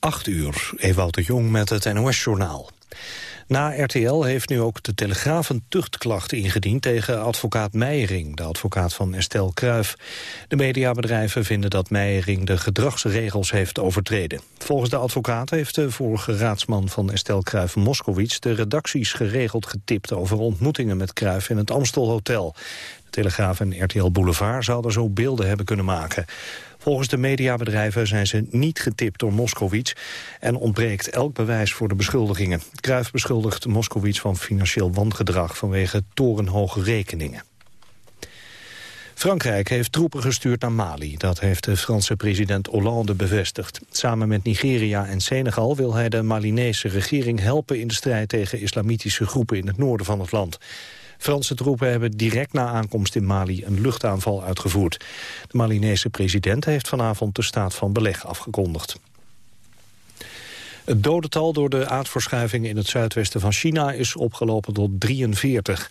8 uur, Ewout de Jong met het NOS-journaal. Na RTL heeft nu ook de Telegraaf een tuchtklacht ingediend tegen advocaat Meijering, de advocaat van Estelle Kruif. De mediabedrijven vinden dat Meijering de gedragsregels heeft overtreden. Volgens de advocaat heeft de vorige raadsman van Estelle Kruif Moskowitz de redacties geregeld getipt over ontmoetingen met Kruif in het Amstelhotel. De Telegraaf en RTL Boulevard zouden zo beelden hebben kunnen maken. Volgens de mediabedrijven zijn ze niet getipt door Moskowitz... en ontbreekt elk bewijs voor de beschuldigingen. Kruijf beschuldigt Moskowitz van financieel wangedrag... vanwege torenhoge rekeningen. Frankrijk heeft troepen gestuurd naar Mali. Dat heeft de Franse president Hollande bevestigd. Samen met Nigeria en Senegal wil hij de Malinese regering helpen... in de strijd tegen islamitische groepen in het noorden van het land. Franse troepen hebben direct na aankomst in Mali een luchtaanval uitgevoerd. De Malinese president heeft vanavond de staat van beleg afgekondigd. Het dodental door de aardverschuiving in het zuidwesten van China is opgelopen tot 43.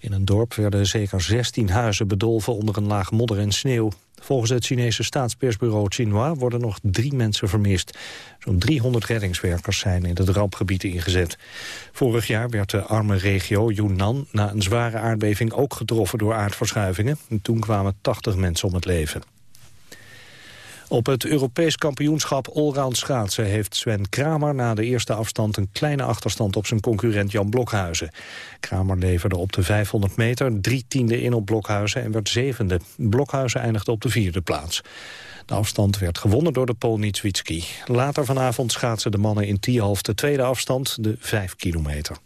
In een dorp werden zeker 16 huizen bedolven onder een laag modder en sneeuw. Volgens het Chinese staatspersbureau Xinhua worden nog drie mensen vermist. Zo'n 300 reddingswerkers zijn in het rampgebied ingezet. Vorig jaar werd de arme regio Yunnan na een zware aardbeving ook getroffen door aardverschuivingen. En toen kwamen 80 mensen om het leven. Op het Europees kampioenschap allround schaatsen heeft Sven Kramer na de eerste afstand een kleine achterstand op zijn concurrent Jan Blokhuizen. Kramer leverde op de 500 meter drie tiende in op Blokhuizen en werd zevende. Blokhuizen eindigde op de vierde plaats. De afstand werd gewonnen door de Pool Nitswitski. Later vanavond schaatsen de mannen in Tialf de tweede afstand, de 5 kilometer.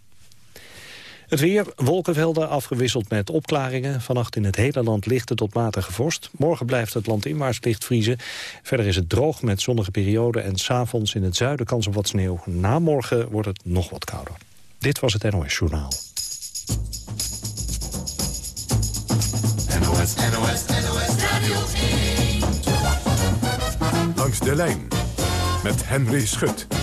Het weer, wolkenvelden afgewisseld met opklaringen. Vannacht in het hele land lichte tot matige vorst. Morgen blijft het land inwaarts licht vriezen. Verder is het droog met zonnige perioden... en s'avonds in het zuiden kans op wat sneeuw. Na morgen wordt het nog wat kouder. Dit was het NOS Journaal. NOS, NOS, NOS Radio Langs de lijn met Henry Schut.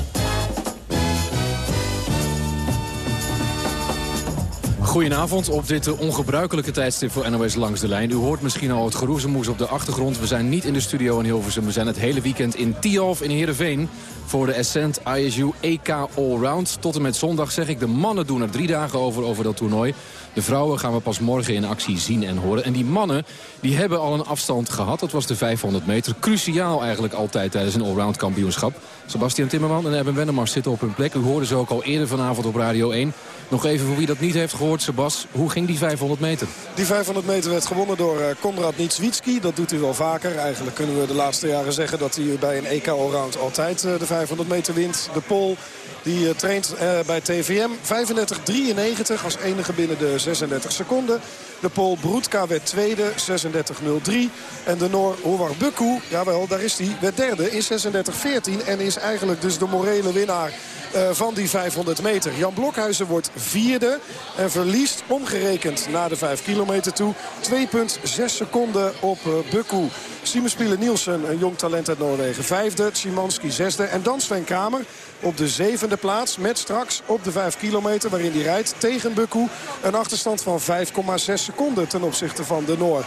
Goedenavond op dit ongebruikelijke tijdstip voor NOS Langs de Lijn. U hoort misschien al het geroezemoes op de achtergrond. We zijn niet in de studio in Hilversum. We zijn het hele weekend in Tialf in Heerenveen voor de Ascent ISU EK Allround. Tot en met zondag zeg ik, de mannen doen er drie dagen over, over dat toernooi. De vrouwen gaan we pas morgen in actie zien en horen. En die mannen die hebben al een afstand gehad. Dat was de 500 meter. Cruciaal eigenlijk altijd tijdens een allround kampioenschap. Sebastian Timmerman en Eben Wennemars zitten op hun plek. U hoorde ze ook al eerder vanavond op Radio 1. Nog even voor wie dat niet heeft gehoord, Sebas. Hoe ging die 500 meter? Die 500 meter werd gewonnen door uh, Konrad Nitswitski. Dat doet hij wel vaker. Eigenlijk kunnen we de laatste jaren zeggen dat hij bij een EK Allround altijd uh, de 500 meter wint. De Pol die uh, traint bij TVM. 35-93 als enige binnen de 36 seconden. De Pool Broedka werd tweede, 36-03. En de Noor Howar Bukku, jawel, daar is hij, werd derde in 36-14. En is eigenlijk dus de morele winnaar van die 500 meter. Jan Blokhuizen wordt vierde en verliest omgerekend na de 5 kilometer toe 2,6 seconden op uh, Bukku. Simon Nielsen, een jong talent uit Noorwegen, vijfde. Szymanski zesde. En dan Sven Kramer op de zevende plaats. Met straks op de 5 kilometer waarin hij rijdt tegen Bukku. Een achterstand van 5,6 seconden ten opzichte van de Noor.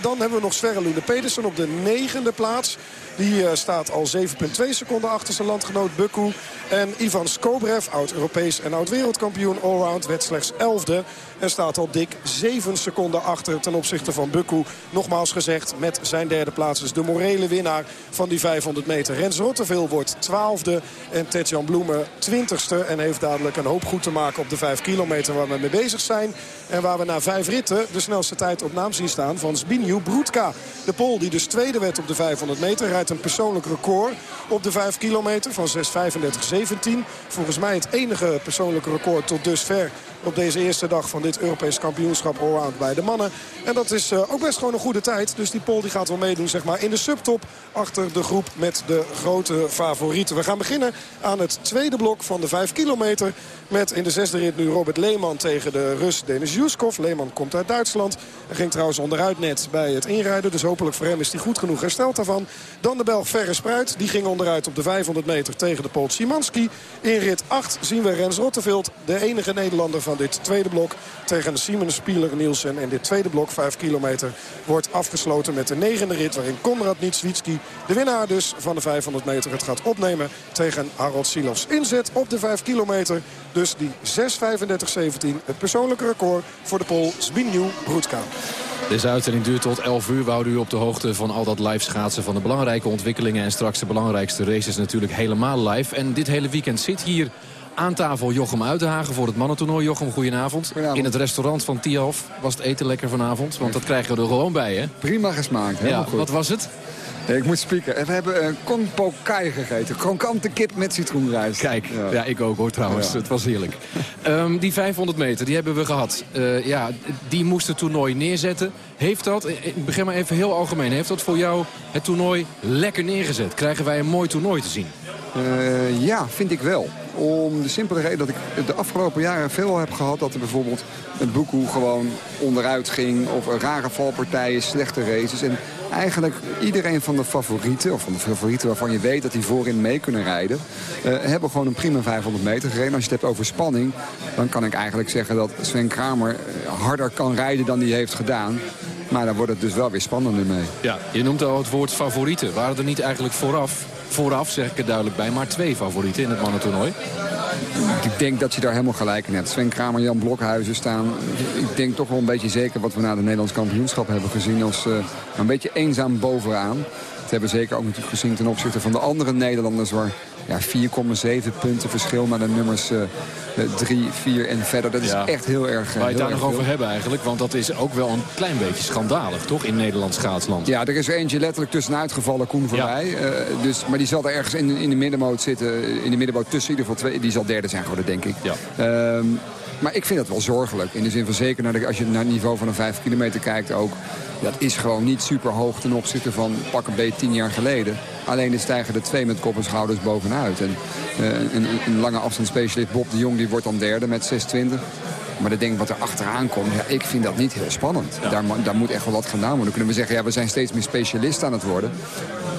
Dan hebben we nog Sverre Lune Pedersen op de negende plaats. Die eh, staat al 7,2 seconden achter zijn landgenoot Bukku. En Ivan Skobrev, oud-Europees en oud-wereldkampioen allround, werd slechts 11e. En staat al dik 7 seconden achter ten opzichte van Bukku. Nogmaals gezegd, met zijn derde plaats is de morele winnaar van die 500 meter. Rens Rotteveel wordt 12e en Tetjan Bloemen 20e. En heeft dadelijk een hoop goed te maken op de 5 kilometer waar we mee bezig zijn. En waar we na vijf ritten de snelste tijd op naam zien staan van Zbigniew Broedka. De Pool die dus tweede werd op de 500 meter rijdt een persoonlijk record op de 5 kilometer van 6.35.17. Volgens mij het enige persoonlijke record tot dusver op deze eerste dag van dit Europees kampioenschap allround bij de mannen. En dat is uh, ook best gewoon een goede tijd. Dus die Pol die gaat wel meedoen zeg maar, in de subtop achter de groep met de grote favorieten. We gaan beginnen aan het tweede blok van de 5 kilometer. Met in de zesde rit nu Robert Leeman tegen de Rus Denis Juskov. Leeman komt uit Duitsland. Hij ging trouwens onderuit net bij het inrijden. Dus hopelijk voor hem is hij goed genoeg hersteld daarvan. Dan de Belg Verre Spruit. Die ging onderuit op de 500 meter tegen de Pool Szymanski. In rit 8 zien we Rens Rotteveld. De enige Nederlander van dit tweede blok. tegen Simon Spieler Nielsen. En dit tweede blok, 5 kilometer, wordt afgesloten met de negende rit... waarin Konrad Nitswitski, de winnaar dus van de 500 meter, het gaat opnemen tegen Harold Silovs. Inzet op de 5 kilometer, dus die 6.35.17, het persoonlijke record voor de Pool Zbigniew Broedka. Deze uitzending duurt tot 11 uur. We u op de hoogte van al dat live schaatsen van de belangrijke ontwikkelingen. En straks de belangrijkste races natuurlijk helemaal live. En dit hele weekend zit hier aan tafel Jochem Uitenhagen voor het mannentoernooi. Jochem, goedenavond. goedenavond. In het restaurant van Tialf was het eten lekker vanavond. Want dat krijgen we er gewoon bij, hè? Prima gesmaakt, Ja, goed. wat was het? Ik moet spieken. We hebben een konpo kai gegeten. Krokante kip met citroenrijst. Kijk, ja. Ja. ik ook hoor trouwens. Ja. Het was heerlijk. Ehm, die 500 meter, die hebben we gehad. Eh, ja, die moest het toernooi neerzetten. Heeft dat, eh, ik begin maar even heel algemeen, heeft dat voor jou het toernooi lekker neergezet? Krijgen wij een mooi toernooi te zien? Eh, ja, vind ik wel. Om de simpele reden dat ik de afgelopen jaren veel heb gehad... dat er bijvoorbeeld een boekoe gewoon onderuit ging... of rare valpartijen, slechte races. En eigenlijk iedereen van de favorieten... of van de favorieten waarvan je weet dat die voorin mee kunnen rijden... eh, hebben gewoon een prima 500 meter gereden. Als je het hebt over spanning... dan kan ik eigenlijk zeggen dat Sven Kramer eh, harder kan rijden dan hij heeft gedaan. Maar dan wordt het dus wel weer spannender mee. Ja, je noemt al het woord favorieten. Waren er niet eigenlijk vooraf, vooraf zeg ik er duidelijk bij... maar twee favorieten in het mannentoernooi? Ik denk dat je daar helemaal gelijk in hebt. Sven Kramer, Jan Blokhuizen staan. Ik denk toch wel een beetje zeker wat we na de Nederlands kampioenschap hebben gezien... als eh, een beetje eenzaam bovenaan. Dat hebben we zeker ook natuurlijk gezien ten opzichte van de andere Nederlanders... waar ja, 4,7 punten verschil naar de nummers 3, 4 en verder. Dat is Ja. echt heel erg Waar je het heel daar nog over hebben eigenlijk. Want dat is ook wel een klein beetje schandalig, toch? In Nederlands schaatsland. Ja, er is er eentje letterlijk tussenuit gevallen, Koen voor Ja. Eh, dus, maar die zal er ergens in, in de middenmoot zitten. In de middenmoot tussen in ieder geval twee. Die zal derde zijn geworden, denk ik. Ja. Ehm, maar ik vind dat wel zorgelijk. In de zin van zeker naar de, als je naar het niveau van een 5 kilometer kijkt ook. Dat is gewoon niet super hoog ten opzichte van pak een beetje tien jaar geleden. Alleen er stijgen er twee met kop en bovenuit. En eh, een, een lange afstandsspecialist Bob de Jong die wordt dan derde met 6,20. Maar dan denk ik wat er achteraan komt, ja, ik vind dat niet heel spannend. Daar, daar moet echt wel wat gedaan worden. Kunnen we zeggen, ja, we zijn steeds meer specialisten aan het worden.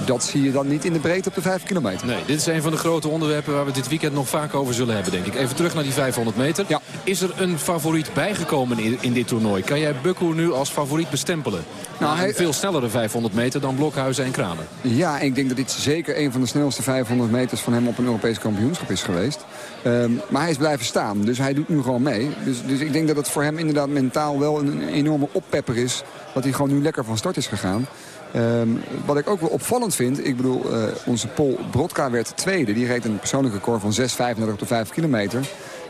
Dat zie je dan niet in de breedte op de 5 kilometer. Nee, dit is een van de grote onderwerpen waar we dit weekend nog vaak over zullen hebben, denk ik. Even terug naar die 500 meter. Ja. Is er een favoriet bijgekomen in, in dit toernooi? Kan jij Bukku nu als favoriet bestempelen? Nou, hij- veel snellere 500 meter dan Blokhuizen en Kramer. Ja, ik denk dat dit zeker een van de snelste 500 meters van hem op een Europees kampioenschap is geweest. Ehm, maar hij is blijven staan, dus hij doet nu gewoon mee. Dus, dus ik denk dat het voor hem inderdaad mentaal wel een, een enorme oppepper is. Dat hij gewoon nu lekker van start is gegaan. Ehm, wat ik ook wel opvallend vind, ik bedoel, eh, onze Pol Brodka werd tweede. Die reed een persoonlijk record van 6,35 op de 5 kilometer.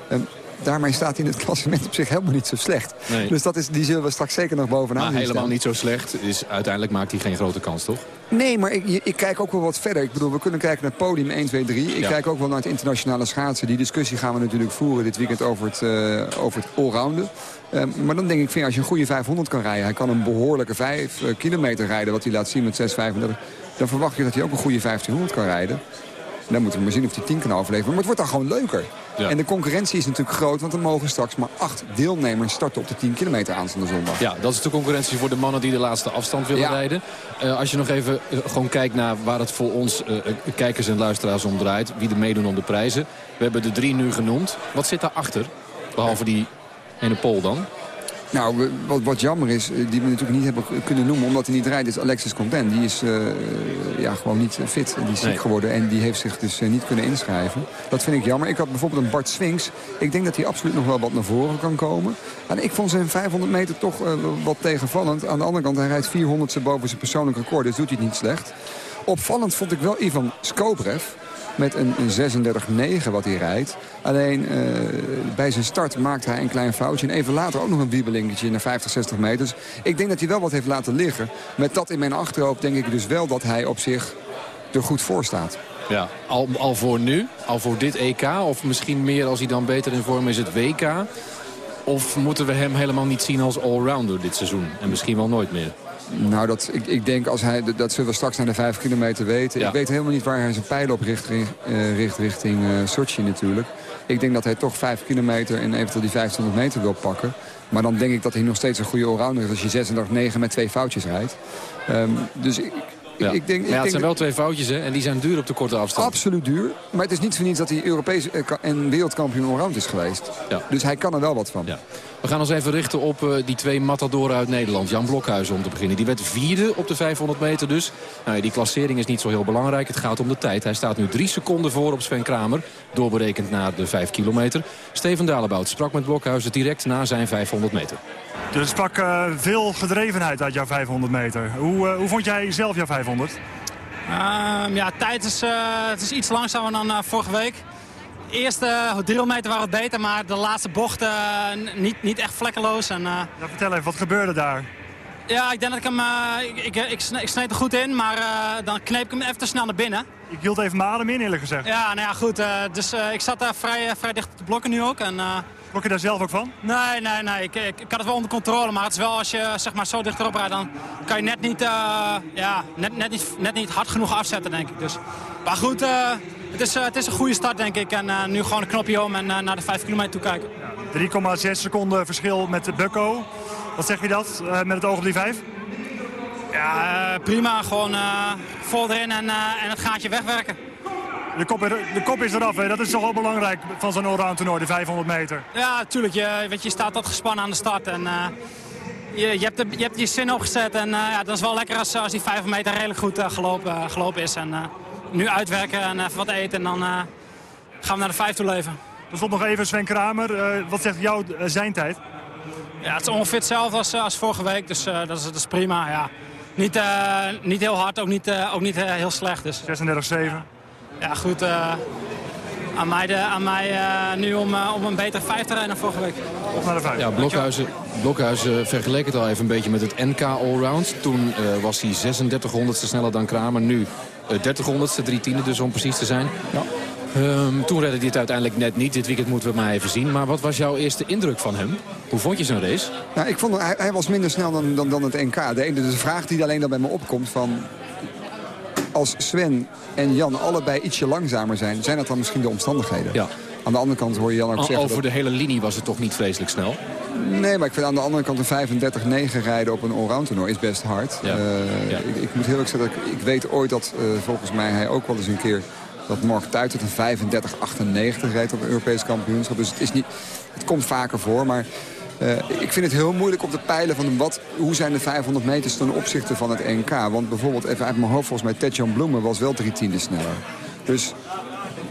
Ehm, daarmee staat hij in het klassement op zich helemaal niet zo slecht. Nee. Dus dat is, die zullen we straks zeker nog bovenaan Maar helemaal staan. niet zo slecht. Dus uiteindelijk maakt hij geen grote kans, toch? Nee, maar ik, ik kijk ook wel wat verder. Ik bedoel, we kunnen kijken naar het podium 1, 2, 3. Ik Ja. kijk ook wel naar het internationale schaatsen. Die discussie gaan we natuurlijk voeren dit weekend over het, eh over het allrounden. Eh, maar dan denk ik, vind als je een goede 500 kan rijden... hij kan een behoorlijke 5 eh, kilometer rijden, wat hij laat zien met 6,35... dan verwacht je dat hij ook een goede 1500 kan rijden. Dan moeten we maar zien of hij 10 kan overleven. Maar het wordt dan gewoon leuker. Ja. En de concurrentie is natuurlijk groot... want er mogen straks maar acht deelnemers starten op de 10 kilometer aanstaande zondag. Ja, dat is de concurrentie voor de mannen die de laatste afstand willen Ja. rijden. Eh, als je nog even eh, gewoon kijkt naar waar het voor ons eh, kijkers en luisteraars om draait. Wie er meedoen om de prijzen. We hebben de drie nu genoemd. Wat zit daarachter? Behalve die ene pol dan. Nou, wat, wat jammer is, eh, die we natuurlijk niet hebben kunnen noemen... omdat hij niet rijdt, is Alexis Content. Die is eh, ja, gewoon niet fit. Die is ziek Nee. geworden en die heeft zich dus eh, niet kunnen inschrijven. Dat vind ik jammer. Ik had bijvoorbeeld een Bart Swings. Ik denk dat hij absoluut nog wel wat naar voren kan komen. En ik vond zijn 500 meter toch eh, wat tegenvallend. Aan de andere kant, hij rijdt 400ste boven zijn persoonlijk record. Dus doet hij het niet slecht. Opvallend vond ik wel Ivan Skobrev met een, een 36-9 wat hij rijdt. Alleen eh, bij zijn start maakt hij een klein foutje. En even later ook nog een wiebelingetje naar 50, 60 meters. Ik denk dat hij wel wat heeft laten liggen. Met dat in mijn achterhoofd denk ik dus wel dat hij op zich er goed voor staat. Ja, al, al voor nu, al voor dit EK. Of misschien meer als hij dan beter in vorm is het WK. Of moeten we hem helemaal niet zien als allrounder dit seizoen? En misschien wel nooit meer. Nou, dat, ik, ik denk als hij, dat zullen we straks naar de 5 kilometer weten. Ja. Ik weet helemaal niet waar hij zijn pijl op richt, ri- eh, richt richting eh Sochi natuurlijk. Ik denk dat hij toch 5 kilometer en eventueel die 1500 meter wil pakken. Maar dan denk ik dat hij nog steeds een goede allrounder is als je 36-9 met twee foutjes rijdt. Ehm, dus ik, Ja. Ik denk, maar ja, het zijn wel twee foutjes hè? en die zijn duur op de korte afstand. Absoluut duur. Maar het is niet voor niets dat hij Europees eh, en wereldkampioen allround is geweest. Ja. Dus hij kan er wel wat van. Ja. We gaan ons even richten op eh, die twee matadoren uit Nederland. Jan Blokhuizen om te beginnen. Die werd vierde op de 500 meter dus. Nou, ja, die klassering is niet zo heel belangrijk. Het gaat om de tijd. Hij staat nu drie seconden voor op Sven Kramer. Doorberekend naar de 5 kilometer. Steven Dalebout sprak met Blokhuizen direct na zijn 500 meter. Dus er sprak eh, veel gedrevenheid uit jouw 500 meter. Hoe, hoe vond jij zelf jouw 500? Ehm, ja, tijd is, eh, het is iets langzamer dan eh, vorige week. De eerste 300 meter waren het beter, maar de laatste bocht n- niet, niet echt vlekkeloos. En, Ja, vertel even, wat gebeurde daar? ja, ik denk dat ik hem... ik, ik, ik, sneed er goed in, maar dan kneep ik hem even te snel naar binnen. Ik hield even mijn adem in, eerlijk gezegd. Ja, nou ja, goed. dus ik zat daar vrij, vrij dicht op de blokken nu ook. En, Trok je daar zelf ook van? nee, nee, nee. Ik, ik, ik had het wel onder controle, maar het is wel als je zeg maar, zo dichterop rijdt, dan kan je net niet, eh, ja, net, net, niet, net niet hard genoeg afzetten, denk ik. Dus, maar goed, eh, het, is, eh, het is een goede start, denk ik. En nu gewoon een knopje om en naar de 5 kilometer toe kijken. 3,6 seconden verschil met de Bucco. Wat zeg je dat met het oog op die 5? Ja, prima. Gewoon vol erin en, en het gaatje wegwerken. De kop, de kop is eraf, hè? dat is toch wel belangrijk van zo'n allround toernooi, de 500 meter. Ja, tuurlijk. Je, weet je, staat tot gespannen aan de start. En, eh, je, je, hebt de, je hebt je zin opgezet. En eh, ja, dat is wel lekker als, als die 5 meter redelijk goed eh, gelopen, gelopen is. En nu uitwerken en even wat eten. En dan gaan we naar de 5 toe leven. Er stond nog even Sven Kramer. Wat zegt jouw eh, zijn tijd? Ja, het is ongeveer hetzelfde als, als vorige week. Dus dat, is, dat is prima. Ja. Niet, niet heel hard, ook niet, ook niet heel slecht. Dus 36,7. Ja, goed. eh, aan mij, de, aan mij eh, nu om, eh, om een betere 5 te rijden dan vorige week. Op naar de 5. Ja, Blokhuizen, Blokhuizen vergeleek het al even een beetje met het NK Allround. Toen eh, was hij 36 honderdste sneller dan Kramer. Nu eh 30 honderdste, drie tiende dus om precies te zijn. Ehm, toen redde hij het uiteindelijk net niet. Dit weekend moeten we het maar even zien. Maar wat was jouw eerste indruk van hem? Hoe vond je zijn race? Nou, ik vond, hij, hij was minder snel dan, dan, dan het NK. De, ene, de vraag die alleen dan bij me opkomt van... Als Sven en Jan allebei ietsje langzamer zijn... zijn dat dan misschien de omstandigheden? Ja. Aan de andere kant hoor je Jan ook zeggen... Over dat- de hele linie was het toch niet vreselijk snel? Nee, maar ik vind aan de andere kant een 35-9 rijden op een allround toernooi is best hard. Ja. Eh, Ja. ik, ik moet heel eerlijk zeggen, ik, ik weet ooit dat eh, volgens mij hij ook wel eens een keer... dat Mark Tuitert een 35-98 reed op een Europees kampioenschap. Dus het, is niet, het komt vaker voor, maar... eh, ik vind het heel moeilijk om te peilen van wat, hoe zijn de 500 meters ten opzichte van het NK. Want bijvoorbeeld, even uit mijn hoofd, volgens mij Tetjan Bloemen was wel drie tienden sneller. Dus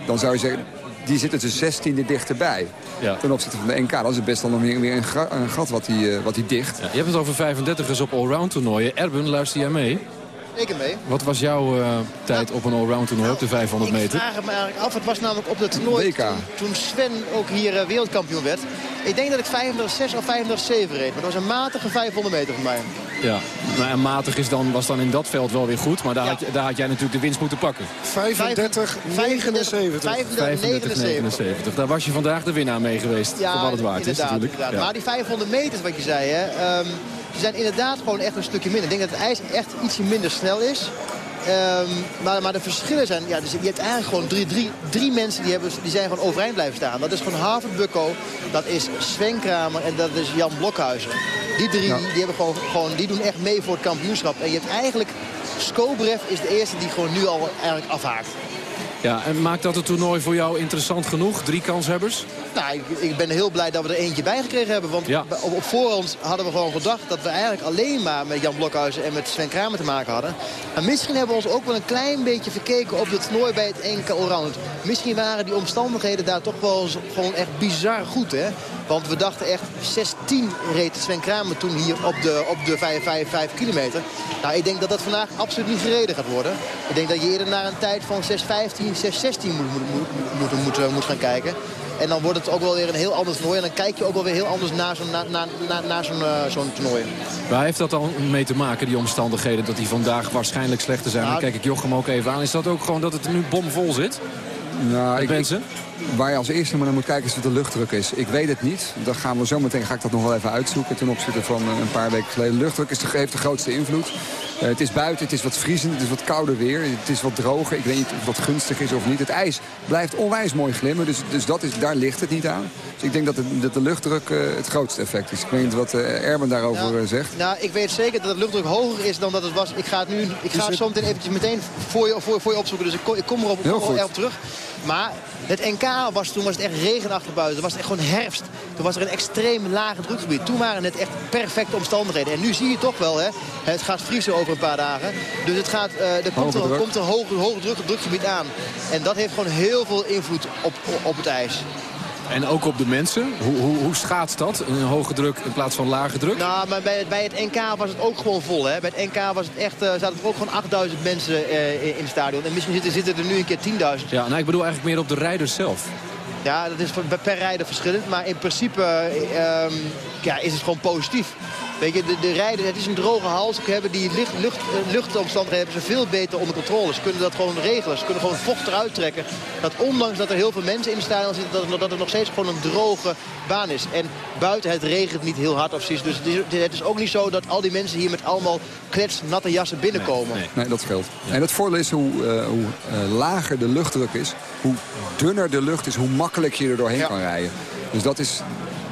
dan zou je zeggen, die zitten dus 16e dichterbij. Ja. Ten opzichte van de NK. Dat is best dan nog weer, weer een, gat wat hij wat die dicht. Ja, je hebt het over 35ers op allround toernooien. Erben, luister jij mee? Zeker mee. Wat was jouw eh, tijd op een allround toernooi op de 500 Ik meter? vraag het me eigenlijk af. Het was namelijk op het toernooi WK. toen, toen Sven ook hier eh, wereldkampioen werd. Ik denk dat ik 35,6 of 35,7 reed. Maar dat was een matige 500 meter voor mij. Ja, nou, en matig is dan, was dan in dat veld wel weer goed. Maar daar, Ja. had, je- daar had jij natuurlijk de winst moeten pakken. 35, 79. 35, 35, 79. Daar was je vandaag de winnaar mee geweest. voor wat het waard is natuurlijk. Ja. Maar die 500 meters wat je zei, hè, ehm, die zijn inderdaad gewoon echt een stukje minder. Ik denk dat het ijs echt ietsje minder snel is. Ehm, maar, maar de verschillen zijn... Ja, dus je hebt eigenlijk gewoon drie, drie, drie mensen die, hebben, die zijn gewoon overeind blijven staan. Dat is gewoon Harvard Bucko, dat is Sven Kramer en dat is Jan Blokhuizen. Die drie die, die hebben gewoon, gewoon, die doen echt mee voor het kampioenschap. En je hebt eigenlijk... Skobrev is de eerste die gewoon nu al eigenlijk afhaakt. Ja, en maakt dat het toernooi voor jou interessant genoeg? Drie kanshebbers? Nou, ik, ik ben heel blij dat we er eentje bij gekregen hebben. Want Ja. op, op voorhand hadden we gewoon gedacht dat we eigenlijk alleen maar met Jan Blokhuizen en met Sven Kramer te maken hadden. En misschien hebben we ons ook wel een klein beetje verkeken op het toernooi bij het NK Allround. Misschien waren die omstandigheden daar toch wel gewoon echt bizar goed, hè. Want we dachten echt 16 reed Sven Kramer toen hier op de, op de 5, 5, 5 kilometer. Nou, ik denk dat dat vandaag absoluut niet gereden gaat worden. Ik denk dat je eerder naar een tijd van 6.15, 6.16 moet, moet, moet, moet, moet, moet gaan kijken. En dan wordt het ook wel weer een heel ander toernooi. En dan kijk je ook wel weer heel anders naar zo'n naar, naar, naar, naar zo'n eh, zo'n toernooi. Waar heeft dat dan mee te maken, die omstandigheden? Dat die vandaag waarschijnlijk slechter zijn. Dan Nou, kijk ik Jochem ook even aan. Is dat ook gewoon dat het er nu bomvol zit? Nou, ik, mensen? Waar je als eerste maar naar moet kijken is wat de luchtdruk is. Ik weet het niet. Dan gaan we zo meteen ga ik dat nog wel even uitzoeken ten opzichte van eh, een paar weken geleden. Luchtdruk is de, heeft de grootste invloed. Uh, het is buiten, het is wat vriezend, het is wat kouder weer. Het is wat droger. Ik weet niet of dat gunstig is of niet. Het ijs blijft onwijs mooi glimmen, dus, dus dat is, daar ligt het niet aan. Dus ik denk dat, het, dat de luchtdruk uh, het grootste effect is. Ik weet niet wat uh, Erben daarover nou, zegt. Nou, ik weet zeker dat de luchtdruk hoger is dan dat het was. Ik ga het nu, ik ga het zo meteen eventjes meteen voor je, voor, voor je opzoeken. Dus ik kom, ik kom erop, erop terug. Maar het NK was toen was het echt regenachtig buiten. Toen was het echt gewoon herfst. Toen was er een extreem lage drukgebied. Toen waren het echt perfecte omstandigheden. En nu zie je toch wel, hè, het gaat vriezen over een paar dagen. Dus het gaat, uh, er komt, er, komt een hoge, hoge druk, drukgebied aan. En dat heeft gewoon heel veel invloed op, op het ijs. En ook op de mensen? Hoe, hoe, hoe schaatst dat? Een hoge druk in plaats van lage druk? Nou, maar bij het, bij het NK was het ook gewoon vol. Hè? Bij het NK was het echt, uh, zaten er ook gewoon 8000 mensen uh, in het stadion. En misschien zitten, zitten er nu een keer 10.000. Ja, nou, ik bedoel eigenlijk meer op de rijders zelf. Ja, dat is per rijder verschillend. Maar in principe uh, um, ja, is het gewoon positief. Weet je, de, de rijden, het is een droge hals. Ze hebben die lucht, lucht, luchtomstandigheden hebben ze veel beter onder controle. Ze kunnen dat gewoon regelen. Ze kunnen gewoon vocht eruit trekken. Dat ondanks dat er heel veel mensen in de stadion zitten... dat het, dat het nog steeds gewoon een droge baan is. En buiten het regent niet heel hard of zoiets. Dus het is, het is ook niet zo dat al die mensen hier met allemaal kletsnatte jassen binnenkomen. Nee, nee. nee dat scheelt. Ja. En het voordeel is hoe, uh, hoe uh, lager de luchtdruk is... hoe dunner de lucht is, hoe makkelijk je er doorheen ja. kan rijden. Dus dat is,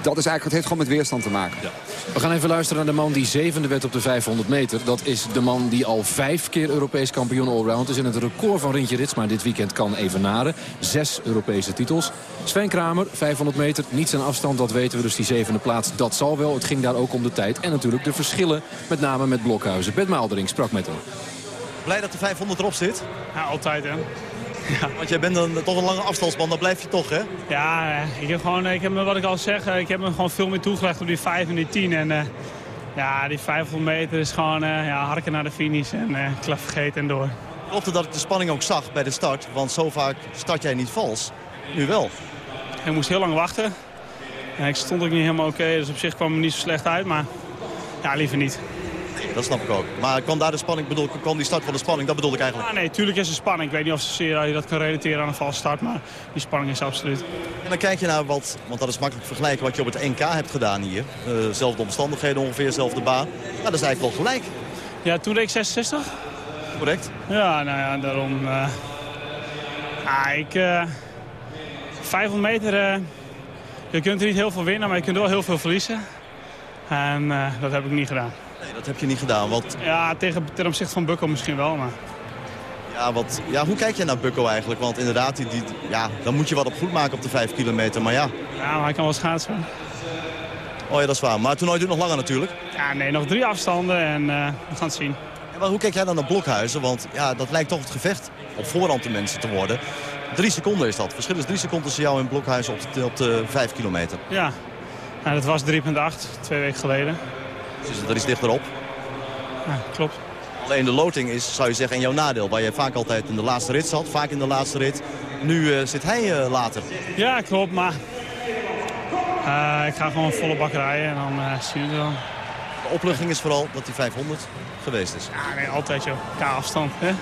dat is eigenlijk, het heeft gewoon met weerstand te maken. Ja. We gaan even luisteren naar de man die zevende werd op de 500 meter. Dat is de man die al vijf keer Europees kampioen allround is. En het record van Rintje Ritsma dit weekend kan evenaren. Zes Europese titels. Sven Kramer, 500 meter, niets aan afstand, dat weten we. Dus die zevende plaats, dat zal wel. Het ging daar ook om de tijd. En natuurlijk de verschillen, met name met Blokhuizen. Bert Maaldering sprak met hem. Blij dat de 500 erop zit? Ja, altijd hè. Ja. Want jij bent een, toch een lange afstandsman, dan blijf je toch, hè? Ja, ik heb gewoon, ik heb me, wat ik al zeg, ik heb me gewoon veel meer toegelegd op die 5 en die 10. En uh, ja, die 500 meter is gewoon uh, ja, harken naar de finish en uh, klap vergeten en door. Klopte dat ik de spanning ook zag bij de start? Want zo vaak start jij niet vals. Nu wel. Ik moest heel lang wachten. En ik stond ook niet helemaal oké, okay, dus op zich kwam het niet zo slecht uit, maar ja, liever niet. Dat snap ik ook. Maar kwam daar de spanning, bedoel, kwam die start van de spanning? Dat bedoel ik eigenlijk. Ah, nee, tuurlijk is er spanning. Ik weet niet of je dat kan relateren aan een valse start, maar die spanning is absoluut. En dan kijk je naar wat, want dat is makkelijk vergelijken wat je op het NK hebt gedaan hier. Uh, zelfde omstandigheden ongeveer, zelfde baan. Nou, dat is eigenlijk wel gelijk. Ja, toen deed ik 66. Correct. Ja, nou ja, daarom... Uh... Ah, ik... Uh... 500 meter... je kunt er niet heel veel winnen, maar je kunt wel heel veel verliezen. En dat heb ik niet gedaan. Dat heb je niet gedaan. Ja, tegen, ten opzichte van Bukko misschien wel, maar... Ja, wat, ja, hoe kijk je naar Bukko eigenlijk? Want inderdaad, die, die, ja, dan moet je wat op goed maken op de 5 kilometer, maar ja. Ja, maar hij kan wel schaatsen. Oh ja, dat is waar. Maar het toernooi duurt nog langer natuurlijk. Ja, nee, nog drie afstanden en uh, we gaan het zien. Maar hoe kijk jij dan naar Blokhuizen? Want ja, dat lijkt toch het gevecht op voorhand de mensen te worden. Drie seconden is dat. Verschil is drie seconden tussen jou en Blokhuizen op de, op de 5 kilometer. Ja, nou, dat was 3,8 twee weken geleden. Dus dat is dichterop. Ja, klopt. Alleen de loting is, zou je zeggen, in jouw nadeel. Waar je vaak altijd in de laatste rit zat. Vaak in de laatste rit. Nu uh, zit hij uh, later. Ja, klopt. Maar uh, ik ga gewoon volle bak rijden en dan zien we het wel. De opluchting is vooral dat die 500 geweest is. Ja, nee, altijd joh. K-afstand, hè?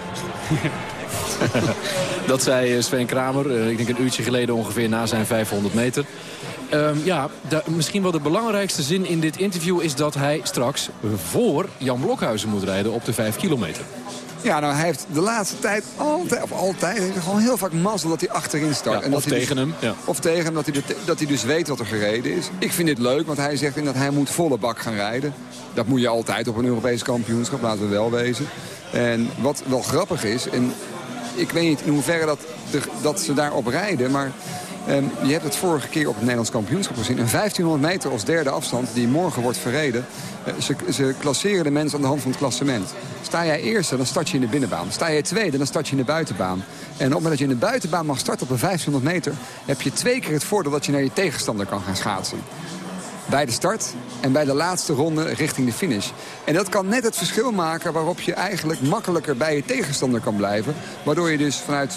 dat zei Sven Kramer, ik denk een uurtje geleden ongeveer na zijn 500 meter. Um, ja, de, misschien wel de belangrijkste zin in dit interview is dat hij straks voor Jan Blokhuizen moet rijden op de 5 kilometer. Ja, nou hij heeft de laatste tijd altijd, of altijd, heeft gewoon heel vaak mazzel dat hij achterin start. Ja, en dat of hij tegen dus, hem. Ja. Of tegen hem, dat hij, dat hij dus weet wat er gereden is. Ik vind dit leuk, want hij zegt dat hij moet volle bak gaan rijden. Dat moet je altijd op een Europees kampioenschap, laten we wel wezen. En wat wel grappig is, en ik weet niet in hoeverre dat, de, dat ze daarop rijden, maar... Je hebt het vorige keer op het Nederlands kampioenschap gezien. Een 1500 meter als derde afstand die morgen wordt verreden. Uh, ze, ze klasseren de mensen aan de hand van het klassement. Sta jij eerste, dan start je in de binnenbaan. Sta jij tweede, dan start je in de buitenbaan. En op het moment dat je in de buitenbaan mag starten op een 1500 meter... heb je twee keer het voordeel dat je naar je tegenstander kan gaan schaatsen. Bij de start en bij de laatste ronde richting de finish. En dat kan net het verschil maken waarop je eigenlijk makkelijker bij je tegenstander kan blijven. Waardoor je dus vanuit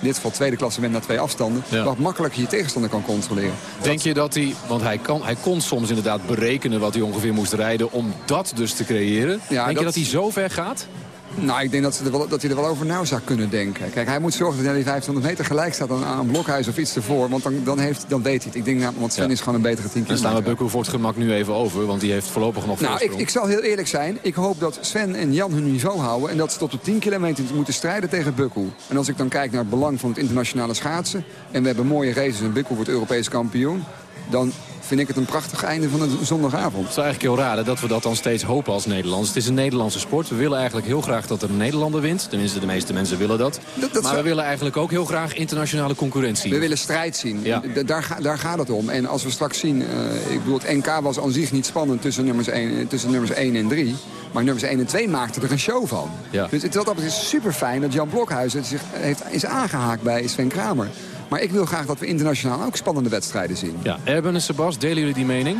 in dit geval tweede klassement naar twee afstanden... Ja. wat makkelijker je tegenstander kan controleren. Denk je dat hij, want hij, kan, hij kon soms inderdaad berekenen wat hij ongeveer moest rijden... om dat dus te creëren. Ja, Denk dat, je dat hij zo ver gaat? Nou, ik denk dat, er wel, dat hij er wel over na zou kunnen denken. Kijk, hij moet zorgen dat hij die 500 meter gelijk staat aan, aan Blokhuis of iets ervoor. Want dan, dan, heeft, dan weet hij het. Ik denk, nou, want Sven is gewoon een betere 10 Dan kilometer. staan we Bukko voor het gemak nu even over, want die heeft voorlopig nog Nou, ik, ik zal heel eerlijk zijn. Ik hoop dat Sven en Jan hun niveau houden... en dat ze tot de 10 kilometer moeten strijden tegen Bukkel. En als ik dan kijk naar het belang van het internationale schaatsen... en we hebben mooie races en Bukkel wordt Europees kampioen... dan vind ik het een prachtig einde van de zondagavond. Het is eigenlijk heel raar hè, dat we dat dan steeds hopen als Nederlanders. Het is een Nederlandse sport. We willen eigenlijk heel graag dat er een Nederlander wint. Tenminste, de meeste mensen willen dat. Dat- dat maar we willen eigenlijk ook heel graag internationale concurrentie. We willen strijd zien. Ja. Daar, daar gaat het om. En als we straks zien... eh, ik bedoel, het NK was aan zich niet spannend tussen nummers 1, tussen nummers 1 en 3. Maar nummers 1 en 2 maakten er een show van. Ja. Dus het, dat is super fijn dat Jan Blokhuizen zich heeft, is aangehaakt bij Sven Kramer. Maar ik wil graag dat we internationaal ook spannende wedstrijden zien. Ja, Erben en Sebas, delen jullie die mening?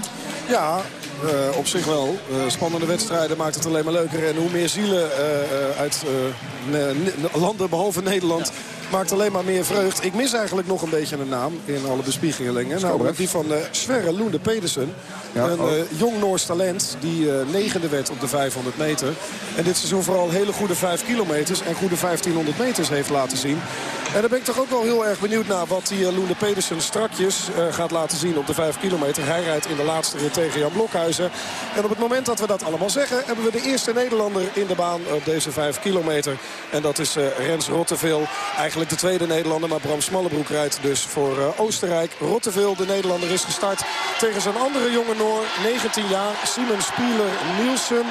Ja, eh, op zich wel. Eh, spannende wedstrijden maakt het alleen maar leuker. En hoe meer zielen eh, eh, uit eh, landen behalve Nederland... maakt alleen maar meer vreugd. Ik mis eigenlijk nog een beetje een naam in alle bespiegelingen. Namelijk die van eh Sverre Loende Pedersen. Ja, een ook. eh, jong Noors talent die eh, negende werd op de 500 meter. En dit seizoen vooral hele goede 5 kilometers en goede 1500 meters heeft laten zien. En daar ben ik toch ook wel heel erg benieuwd naar wat die Loende Pedersen strakjes gaat laten zien op de 5 kilometer. Hij rijdt in de laatste rit tegen Jan Blokhuizen. En op het moment dat we dat allemaal zeggen, hebben we de eerste Nederlander in de baan op deze 5 kilometer. En dat is Rens Rotteveel. Eigenlijk de tweede Nederlander, maar Bram Smallebroek rijdt dus voor eh, Oostenrijk. Rotteveel, de Nederlander, is gestart tegen zijn andere jonge Noor, 19 jaar, Simon Spieler Nielsen.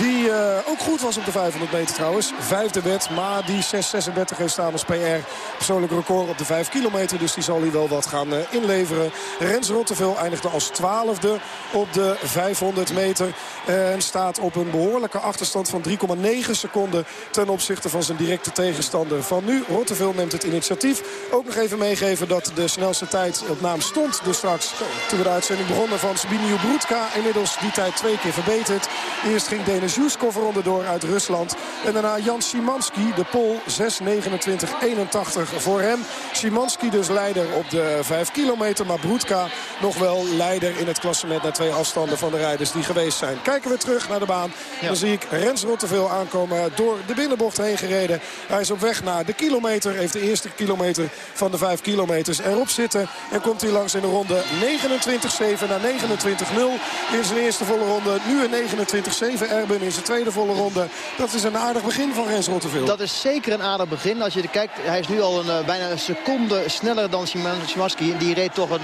Die eh, ook goed was op de 500 meter trouwens. Vijfde werd, maar die 6.36 heeft staan als PR. Persoonlijk record op de 5 kilometer. Dus die zal hier wel wat gaan eh, inleveren. Rens Rotteveel eindigde als twaalfde op de 500 meter. En staat op een behoorlijke achterstand van 3,9 seconden... ten opzichte van zijn directe tegenstander van nu. Rotteveel neemt het initiatief. Ook nog even meegeven dat de snelste tijd op naam stond. Dus straks toen we de uitzending begonnen van Sabiniu Broedka. Inmiddels die tijd twee keer verbeterd. Eerst ging Denis Juskov eronder door uit Rusland. En daarna Jan Szymanski, de Pool, 6.29.81 voor hem. Szymanski dus leider op de 5 kilometer. Maar Broedka nog wel leider in het klassement... na twee afstanden van de rijders die geweest zijn. Kijken we terug naar de baan. Dan zie ik Rens Rotteveel aankomen door de binnenbocht heen gereden. Hij is op weg naar de kilometer. Heeft de eerste kilometer van de 5 kilometers erop zitten. En komt hij langs in de ronde 29.7 naar 29.0 in zijn eerste volle ronde. Nu een 29.7 In zijn tweede volle ronde. Dat is een aardig begin van Rens Rotteveel. Dat is zeker een aardig begin. Als je kijkt, hij is nu al een, eh, bijna een seconde sneller dan Szymanski. Die reed toch een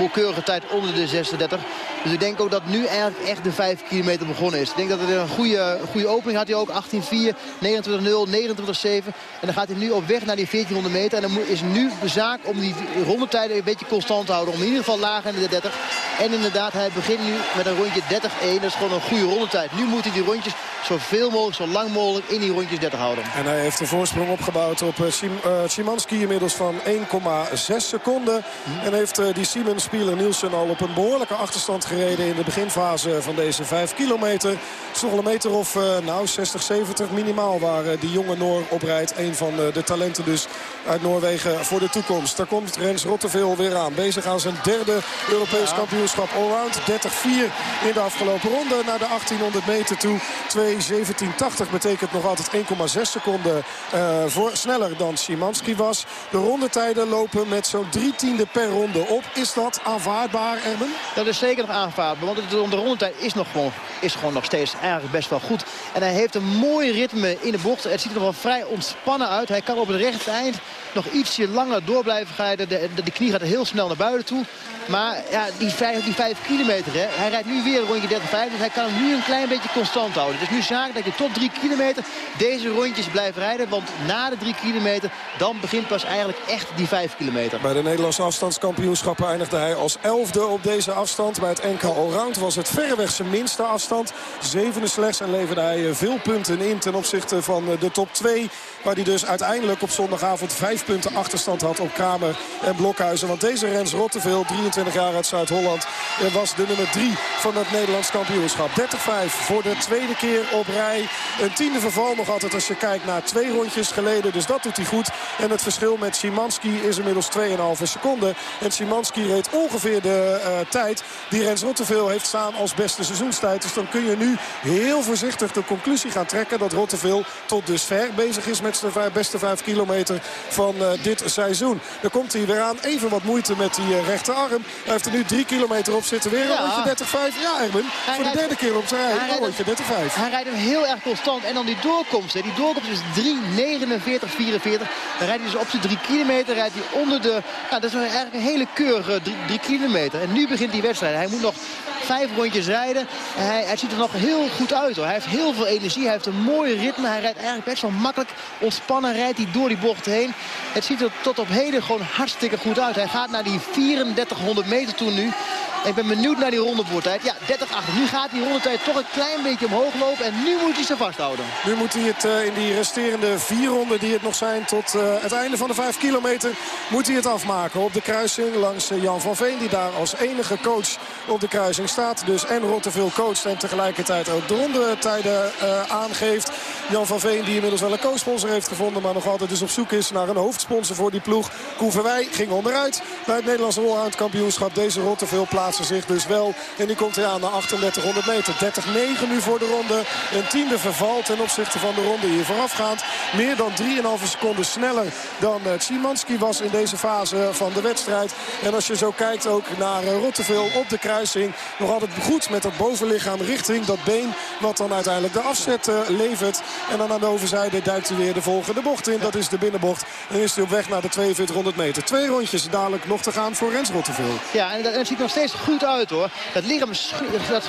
uh, keurige tijd onder de 36. Dus ik denk ook dat nu eigenlijk echt de 5 kilometer begonnen is. Ik denk dat het een goede, goede opening had hij ook. 18-4, 29-0, 29-7. En dan gaat hij nu op weg naar die 1400 meter. En dan is nu de zaak om die rondetijden een beetje constant te houden. Om in ieder geval lager in de 30. En inderdaad, hij begint nu met een rondje 30-1. Dat is gewoon een goede rondetijd. Nu moet hij die rondjes zoveel mogelijk, zo lang mogelijk in die rondjes 30 houden. En hij heeft een voorsprong opgebouwd op eh, eh, Szymanski inmiddels van 1,6 seconden. En heeft eh, die Simon Spieler Nielsen al op een behoorlijke achterstand gereden in de beginfase van deze 5 kilometer. Het is nog wel een meter of nou 60, 70 minimaal waar die jonge Noor oprijdt. Een van de talenten dus uit Noorwegen voor de toekomst. Daar komt Rens Rotteveel weer aan. Bezig aan zijn derde Europees kampioenschap allround. 30-4 in de afgelopen ronde naar de 1800 meter toe. 2.17.80 betekent nog altijd 1,6 seconden eh, voor, sneller dan Szymanski was. De rondetijden lopen met zo'n drie tiende per ronde op. Is dat aanvaardbaar, Erben? Dat is zeker nog aanvaardbaar. Want de de rondetijd is, nog gewoon, is gewoon nog steeds eigenlijk best wel goed. En hij heeft een mooi ritme in de bocht. Het ziet er wel vrij ontspannen uit. Hij kan op het rechte eind nog ietsje langer door blijven rijden. De, de, knie gaat heel snel naar buiten toe. Maar ja, die 5 die vijf kilometer, hè, hij rijdt nu weer een rondje 35. Dus hij kan hem nu een klein beetje constant houden. Is nu zaak dat je tot 3 kilometer deze rondjes blijft rijden. Want na de 3 kilometer, dan begint pas eigenlijk echt die 5 kilometer. Bij de Nederlandse afstandskampioenschappen eindigde hij als elfde op deze afstand. Bij het NK Allround was het verreweg zijn minste afstand. Zevende slechts en leverde hij eh, veel punten in ten opzichte van eh, de top 2. Waar hij dus uiteindelijk op zondagavond 5 punten achterstand had op Kramer en Blokhuizen. Want deze Rens Rotteveel, 23 jaar uit Zuid-Holland, was de nummer 3 van het Nederlands kampioenschap. 30-5 voor de tweede keer op rij. Een tiende verval nog altijd als je kijkt naar twee rondjes geleden. Dus dat doet hij goed. En het verschil met Szymanski is inmiddels 2,5 seconden. En Szymanski reed ongeveer de uh, tijd die Rens Rotteveel heeft staan als beste seizoenstijd. Dus dan kun je nu heel voorzichtig de conclusie gaan trekken... dat Rotteveel tot dusver bezig is met zijn beste 5 kilometer van uh, dit seizoen. Dan komt hij weer aan. Even wat moeite met die uh, rechterarm. Hij heeft er nu 3 kilometer op zitten. Weer een rondje 30-5. Ja, Erwin. Voor de derde keer op zijn rij. Een rondje 30-5. Hij rijdt hem heel erg constant. En dan die doorkomst. Hè. Die doorkomst is 3.49, 44. Dan rijdt hij dus op zijn 3 kilometer. Rijdt hij onder de... Nou, dat is eigenlijk een hele keurige 3 kilometer. En nu begint die wedstrijd. Hij moet nog vijf rondjes rijden. Hij, hij, ziet er nog heel goed uit hoor. Hij heeft heel veel energie. Hij heeft een mooi ritme. Hij rijdt eigenlijk best wel makkelijk. Ontspannen rijdt hij door die bocht heen. Het ziet er tot op heden gewoon hartstikke goed uit. Hij gaat naar die 3400 meter toe nu. Ik ben benieuwd naar die rondevoortijd. Ja, 30-8. Nu gaat die rondetijd toch een klein beetje omhoog lopen. En nu moet hij ze vasthouden. Nu moet hij het uh, in die resterende vier ronden die het nog zijn... tot uh, het einde van de vijf kilometer moet hij het afmaken. Op de kruising langs uh, Jan van Veen. Die daar als enige coach op de kruising staat. Dus en Rotterdam coacht en tegelijkertijd ook de rondetijden aangeeft. Jan van Veen die inmiddels wel een co-sponsor heeft gevonden. Maar nog altijd dus op zoek is naar een hoofdsponsor voor die ploeg. Koen Verwij ging onderuit bij het Nederlandse Allround. Deze Rotterdam zich dus wel. En die komt hij aan naar 3800 meter. 30-9 nu voor de ronde. Een tiende verval ten opzichte van de ronde hier voorafgaand. Meer dan 3,5 seconden sneller dan Szymanski was in deze fase van de wedstrijd. En als je zo kijkt ook naar Rotterdam op de kruising. Nog altijd goed met dat bovenlichaam richting dat been. Wat dan uiteindelijk de afzet levert. En dan aan de overzijde duikt hij weer de volgende bocht in. Dat is de binnenbocht. En is hij op weg naar de 4200 meter. Twee rondjes dadelijk nog te gaan voor Rens Rotterdam. Ja, en dat ziet nog steeds goed uit hoor. Dat lichaam dat,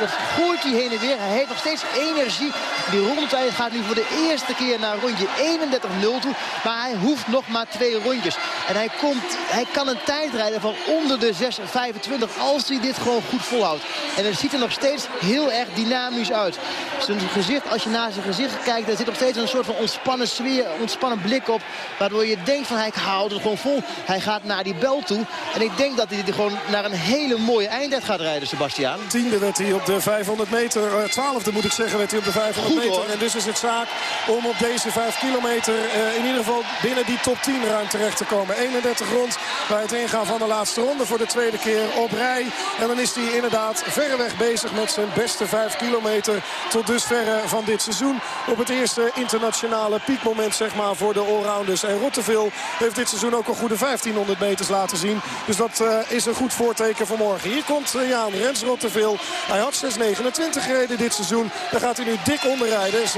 dat, gooit hij heen en weer. Hij heeft nog steeds energie. Die rondetijd gaat nu voor de eerste keer naar rondje 31-0 toe. Maar hij hoeft nog maar twee rondjes. En hij, komt, hij kan een tijd rijden van onder de 6.25 als hij dit gewoon goed volhoudt. En het ziet er nog steeds heel erg dynamisch uit. Zijn gezicht, als je naar zijn gezicht kijkt, er zit nog steeds een soort van ontspannen sfeer, ontspannen blik op. Waardoor je denkt van hij houdt het gewoon vol. Hij gaat naar die bel toe. En ik denk dat hij er gewoon naar een hele mooie eindtijd gaat rijden, Sebastiaan. Tiende werd hij op de 500 meter. Uh, twaalfde moet ik zeggen werd hij op de 500 Goed, meter. hoor. En dus is het zaak om op deze 5 kilometer uh, in ieder geval binnen die top 10 ruim terecht te komen. 31 rond bij het ingaan van de laatste ronde voor de tweede keer op rij. En dan is hij inderdaad verreweg bezig met zijn beste 5 kilometer tot dusverre van dit seizoen. Op het eerste internationale piekmoment zeg maar voor de allrounders. En Rotterdam heeft dit seizoen ook een goede 1500 meters laten zien. Dus dat uh, is een goed voorteken Hier komt uh, Jaan Rens Rotterdam. Hij had 6.29 gereden dit seizoen. Daar gaat hij nu dik onderrijden. 6.24,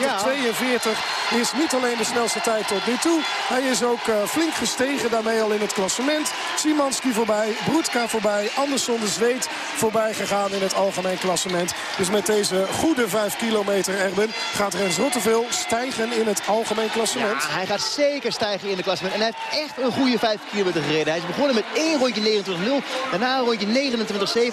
Ja. 42 is niet alleen de snelste tijd tot nu toe. Hij is ook uh, flink gestegen daarmee al in het klassement. Simanski voorbij, Broedka voorbij, Andersson de Zweet voorbij gegaan in het algemeen klassement. Dus met deze goede 5 kilometer Erben gaat Rens Rotterdam stijgen in het algemeen klassement. Hij gaat zeker stijgen in de klassement. En hij heeft echt een goede 5 kilometer gereden. Hij is begonnen met één rondje 29-0. Daarna een rondje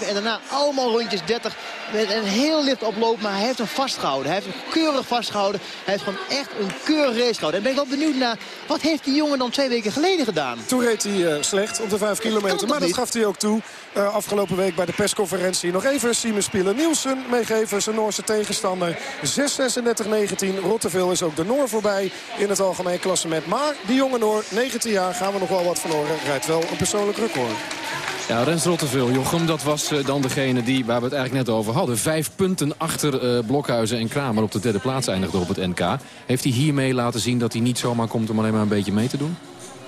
29-7. En daarna allemaal rondjes 30. Met een heel licht oploop. Maar hij heeft hem vastgehouden. Hij heeft hem keurig vastgehouden. Hij heeft gewoon echt een keurig race gehouden. En ben ik wel benieuwd naar... Wat heeft die jongen dan twee weken geleden gedaan? Toen reed hij uh, slecht op de 5 kilometer. Maar dat niet? gaf hij ook toe uh, afgelopen week bij de persconferentie. Nog even Simon Spieler Nielsen meegeven. Zijn Noorse tegenstander. 6.36.19. Rotterdam is ook de Noor voorbij in het algemeen klassement. Maar die jonge Noor, 19 jaar, gaan we nog wel wat van horen. Rijdt wel een persoonlijk record. Ja, Rens Rotteveel, Jochem, dat was uh, dan degene die, waar we het eigenlijk net over hadden. Vijf punten achter uh, Blokhuizen en Kramer op de derde plaats eindigde op het NK. Heeft hij hiermee laten zien dat hij niet zomaar komt om alleen maar een beetje mee te doen?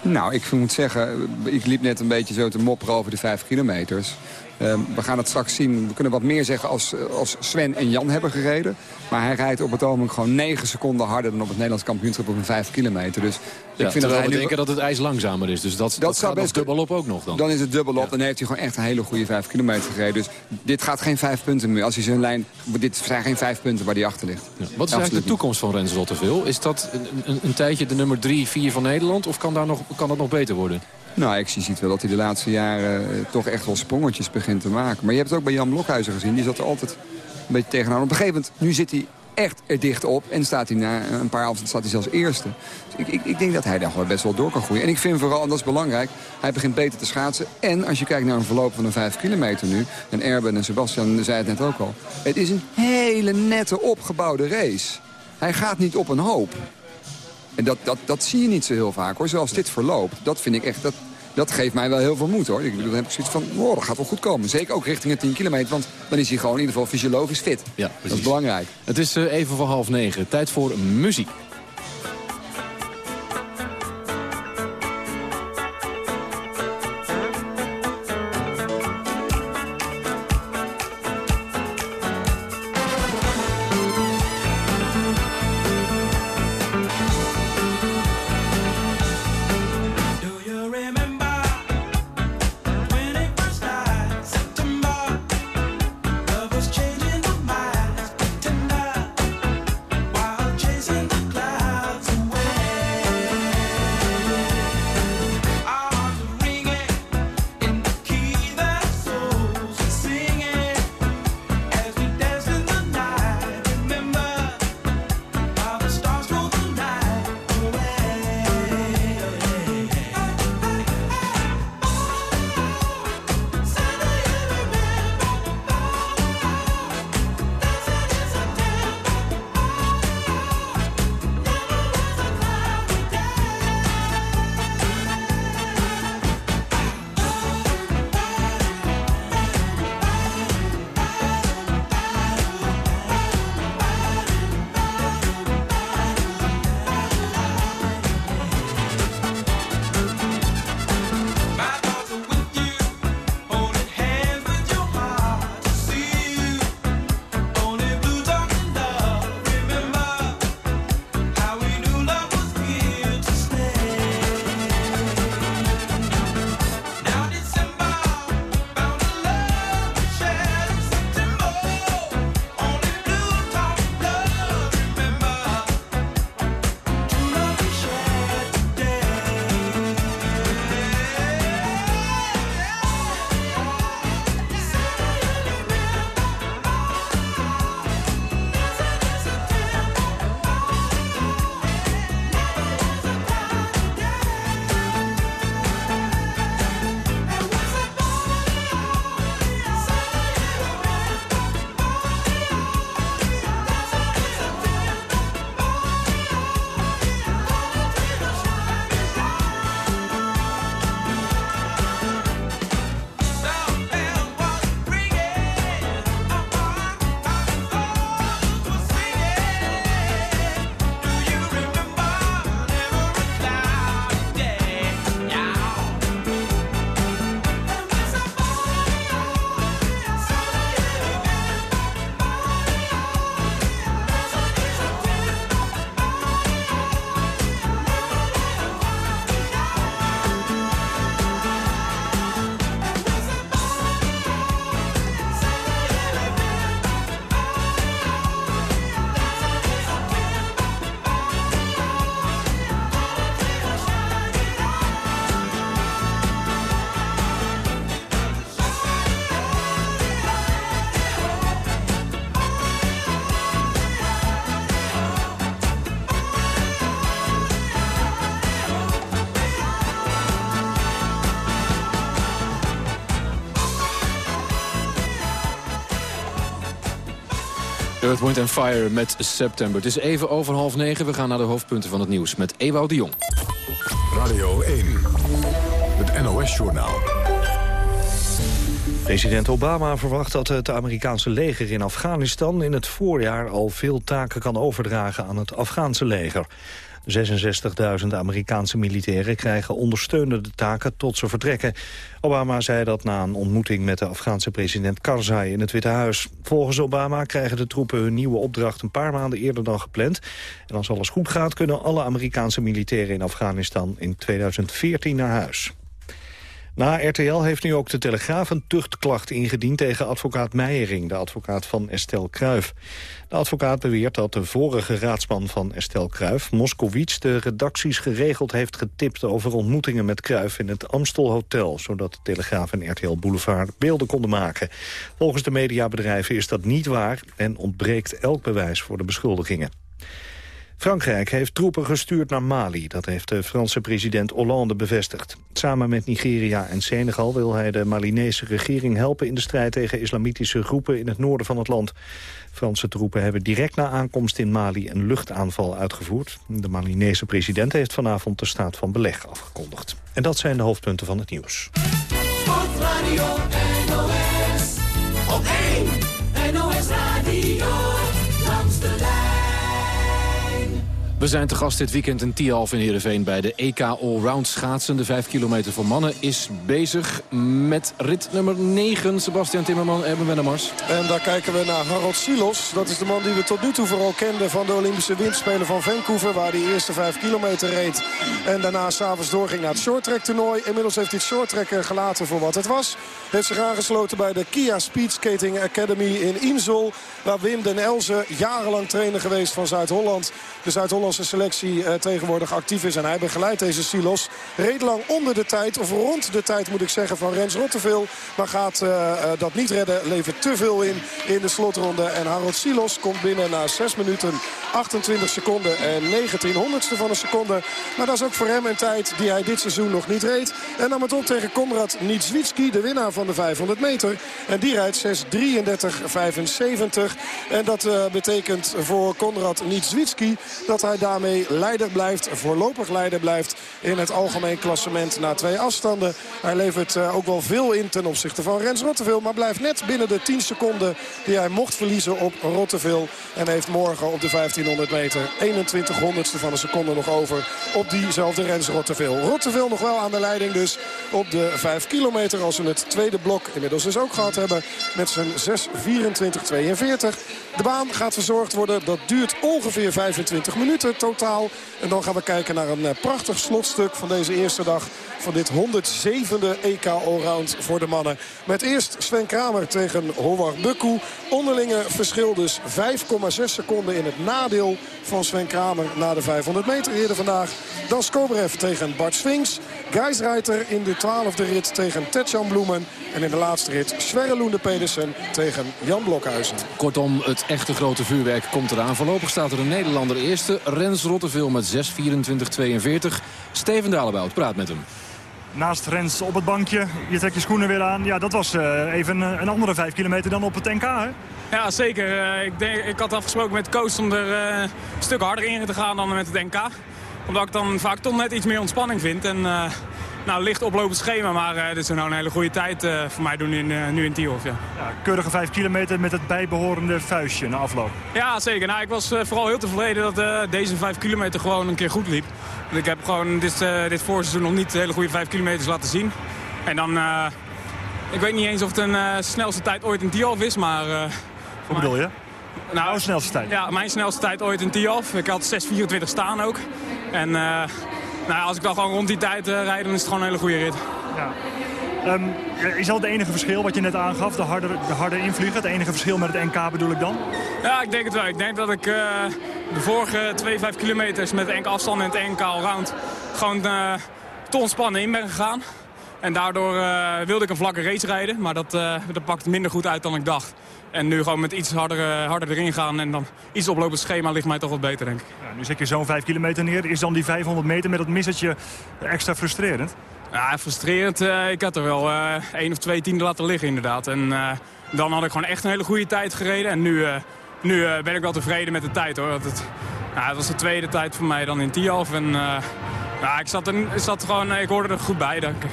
Nou, ik moet zeggen, ik liep net een beetje zo te mopperen over de vijf kilometers. Uh, we gaan het straks zien. We kunnen wat meer zeggen als, als Sven en Jan hebben gereden. Maar hij rijdt op het ogenblik gewoon 9 seconden harder dan op het Nederlands kampioenschap op een 5 kilometer. Dus ja, ik vind dat we hij nu... denken dat het ijs langzamer is. Dus dat, dat, gaat best dubbel op ook nog dan. Dan is het dubbel op. Ja. Dan heeft hij gewoon echt een hele goede 5 kilometer gereden. Dus dit gaat geen 5 punten meer. Als hij zijn lijn... Dit zijn geen 5 punten waar hij achter ligt. Ja. Wat is eigenlijk de toekomst van Rens Rotteveel? Is dat een, een, een tijdje de nummer 3, 4 van Nederland? Of kan, daar nog, kan dat nog beter worden? Nou, ik zie wel dat hij de laatste jaren uh, toch echt wel sprongetjes begint te maken. Maar je hebt het ook bij Jan Blokhuizen gezien. Die zat er altijd een beetje tegenaan. Op een gegeven moment, nu zit hij echt er dicht op. En staat hij na een paar afstanden staat hij zelfs eerste. Dus ik, ik, ik denk dat hij daar gewoon best wel door kan groeien. En ik vind vooral, en dat is belangrijk, hij begint beter te schaatsen. En als je kijkt naar een verloop van een 5 kilometer nu... en Erben en Sebastian zei het net ook al... het is een hele nette opgebouwde race. Hij gaat niet op een hoop. En dat, dat, dat zie je niet zo heel vaak hoor, zoals dit verloopt. Dat vind ik echt, dat, dat geeft mij wel heel veel moed hoor. Ik bedoel, dan heb ik zoiets van, oh, dat gaat wel goed komen. Zeker ook richting het 10 kilometer, want dan is hij gewoon in ieder geval fysiologisch fit. Ja, precies. Dat is belangrijk. Het is uh, even voor half negen. Tijd voor muziek. Earth, Wind and Fire met September. Het is even over half negen. We gaan naar de hoofdpunten van het nieuws met Ewout de Jong. Radio 1, het NOS-journaal. President Obama verwacht dat het Amerikaanse leger in Afghanistan in het voorjaar al veel taken kan overdragen aan het Afghaanse leger. 66.000 Amerikaanse militairen krijgen ondersteunende taken tot ze vertrekken. Obama zei dat na een ontmoeting met de Afghaanse president Karzai in het Witte Huis. Volgens Obama krijgen de troepen hun nieuwe opdracht een paar maanden eerder dan gepland. En als alles goed gaat kunnen alle Amerikaanse militairen in Afghanistan in 2014 naar huis. Na RTL heeft nu ook de Telegraaf een tuchtklacht ingediend tegen advocaat Meijering, de advocaat van Estelle Kruif. De advocaat beweert dat de vorige raadsman van Estelle Kruif, Moskowitz, de redacties geregeld heeft getipt over ontmoetingen met Kruif in het Amstel Hotel, zodat de Telegraaf en RTL Boulevard beelden konden maken. Volgens de mediabedrijven is dat niet waar en ontbreekt elk bewijs voor de beschuldigingen. Frankrijk heeft troepen gestuurd naar Mali. Dat heeft de Franse president Hollande bevestigd. Samen met Nigeria en Senegal wil hij de Malinese regering helpen... in de strijd tegen islamitische groepen in het noorden van het land. Franse troepen hebben direct na aankomst in Mali een luchtaanval uitgevoerd. De Malinese president heeft vanavond de staat van beleg afgekondigd. En dat zijn de hoofdpunten van het nieuws. Sportradio NOS, op 1 NOS We zijn te gast dit weekend in Tialf in Heerenveen bij de EK Allround schaatsen. De 5 kilometer voor mannen is bezig met rit nummer 9. Sebastian Timmerman, Erben Wennemars. En daar kijken we naar Harold Silos. Dat is de man die we tot nu toe vooral kenden van de Olympische Winterspelen van Vancouver. Waar hij eerste 5 kilometer reed. En daarna s'avonds doorging naar het shorttrack toernooi. Inmiddels heeft hij het shorttrack gelaten voor wat het was. Heeft zich aangesloten bij de Kia Speed Skating Academy in Insel. Waar Wim den Elze jarenlang trainer geweest van Zuid-Holland. De Zuid-Hollandse selectie eh, tegenwoordig actief is. En hij begeleidt deze Silos. Reed lang onder de tijd, of rond de tijd moet ik zeggen, van Rens Rotteveel. Maar gaat uh, dat niet redden. Levert te veel in in de slotronde. En Harold Silos komt binnen na 6 minuten 28 seconden en 19 honderdste van een seconde. Maar dat is ook voor hem een tijd die hij dit seizoen nog niet reed. En nam het op tegen Konrad Nitswitski, de winnaar van de 500 meter. En die rijdt 6.33.75. En dat betekent voor Konrad Nitswitski dat hij daarmee leider blijft, voorlopig leider blijft in het algemeen klassement na twee afstanden. Hij levert uh, ook wel veel in ten opzichte van Rens Rotteveel, maar blijft net binnen de 10 seconden die hij mocht verliezen op Rotteveel. En heeft morgen op de 1500 meter 21 honderdste van een seconde nog over op diezelfde Rens Rotteveel. Rotteveel nog wel aan de leiding dus op de 5 kilometer als we het tweede blok inmiddels dus ook gehad hebben met zijn 6.24.42. De baan gaat verzorgd worden. Dat duurt ongeveer 25 minuten totaal. En dan gaan we kijken naar een prachtig slotstuk van deze eerste dag van dit 107e EK Allround voor de mannen. Met eerst Sven Kramer tegen Howard Bukku. Onderlinge verschil dus 5,6 seconden in het nadeel van Sven Kramer na de 500 meter eerder vandaag. Dan Skobrev tegen Bart Swings. Geisreiter in de 12e rit tegen Tetjan Bloemen. En in de laatste rit Sverre Loende Pedersen tegen Jan Blokhuizen. Kortom, het echte grote vuurwerk komt eraan. Voorlopig staat er een Nederlander eerste. Rens Rotteveel met 6.24.42. Steven Dalebout praat met hem naast Rens op het bankje. Je trekt je schoenen weer aan. Ja, dat was uh, even een andere vijf kilometer dan op het NK, hè? Ja, zeker. Uh, ik, denk, ik had afgesproken met de coach om er uh, een stuk harder in te gaan dan met het NK. Omdat ik dan vaak toch net iets meer ontspanning vind. En nou, licht oplopend schema, maar dit is nou een hele goede tijd voor mij doen in, nu in Tielhof. Ja. ja. keurige vijf kilometer met het bijbehorende vuistje na afloop. Ja, zeker. Nou, ik was vooral heel tevreden dat deze vijf kilometer gewoon een keer goed liep. Ik heb gewoon dit, uh, dit voorseizoen nog niet hele goede 5 kilometers laten zien. En dan, uh, ik weet niet eens of het een uh, snelste tijd ooit in Tialf is, maar... Hoe bedoel je? Nou, Jouw snelste tijd? Ja, mijn snelste tijd ooit in Tialf. Ik had 6.24 staan ook. En nou, als ik dan gewoon rond die tijd rijd, dan is het gewoon een hele goede rit. Ja. Um, is dat het enige verschil wat je net aangaf, de harde, de harde invliegen? Het enige verschil met het NK bedoel ik dan? Ja, ik denk het wel. Ik denk dat ik uh, de vorige 2, 5 kilometers met enkele afstand en het NK round gewoon uh, te ontspannen in ben gegaan. En daardoor uh, wilde ik een vlakke race rijden, maar dat, dat pakt minder goed uit dan ik dacht. En nu gewoon met iets harder, harder erin gaan en dan iets oplopend schema ligt mij toch wat beter, denk ik. Ja, nu zet je zo'n 5 kilometer neer. Is dan die 500 meter met dat missertje extra frustrerend? Ja, frustrerend. Uh, ik had er wel uh, één of twee tienden laten liggen inderdaad. En uh, dan had ik gewoon echt een hele goede tijd gereden. En nu, nu ben ik wel tevreden met de tijd hoor. Het, ja, het was de tweede tijd voor mij dan in Tialf. En ja, ik, zat er, zat gewoon, ik hoorde er goed bij denk ik.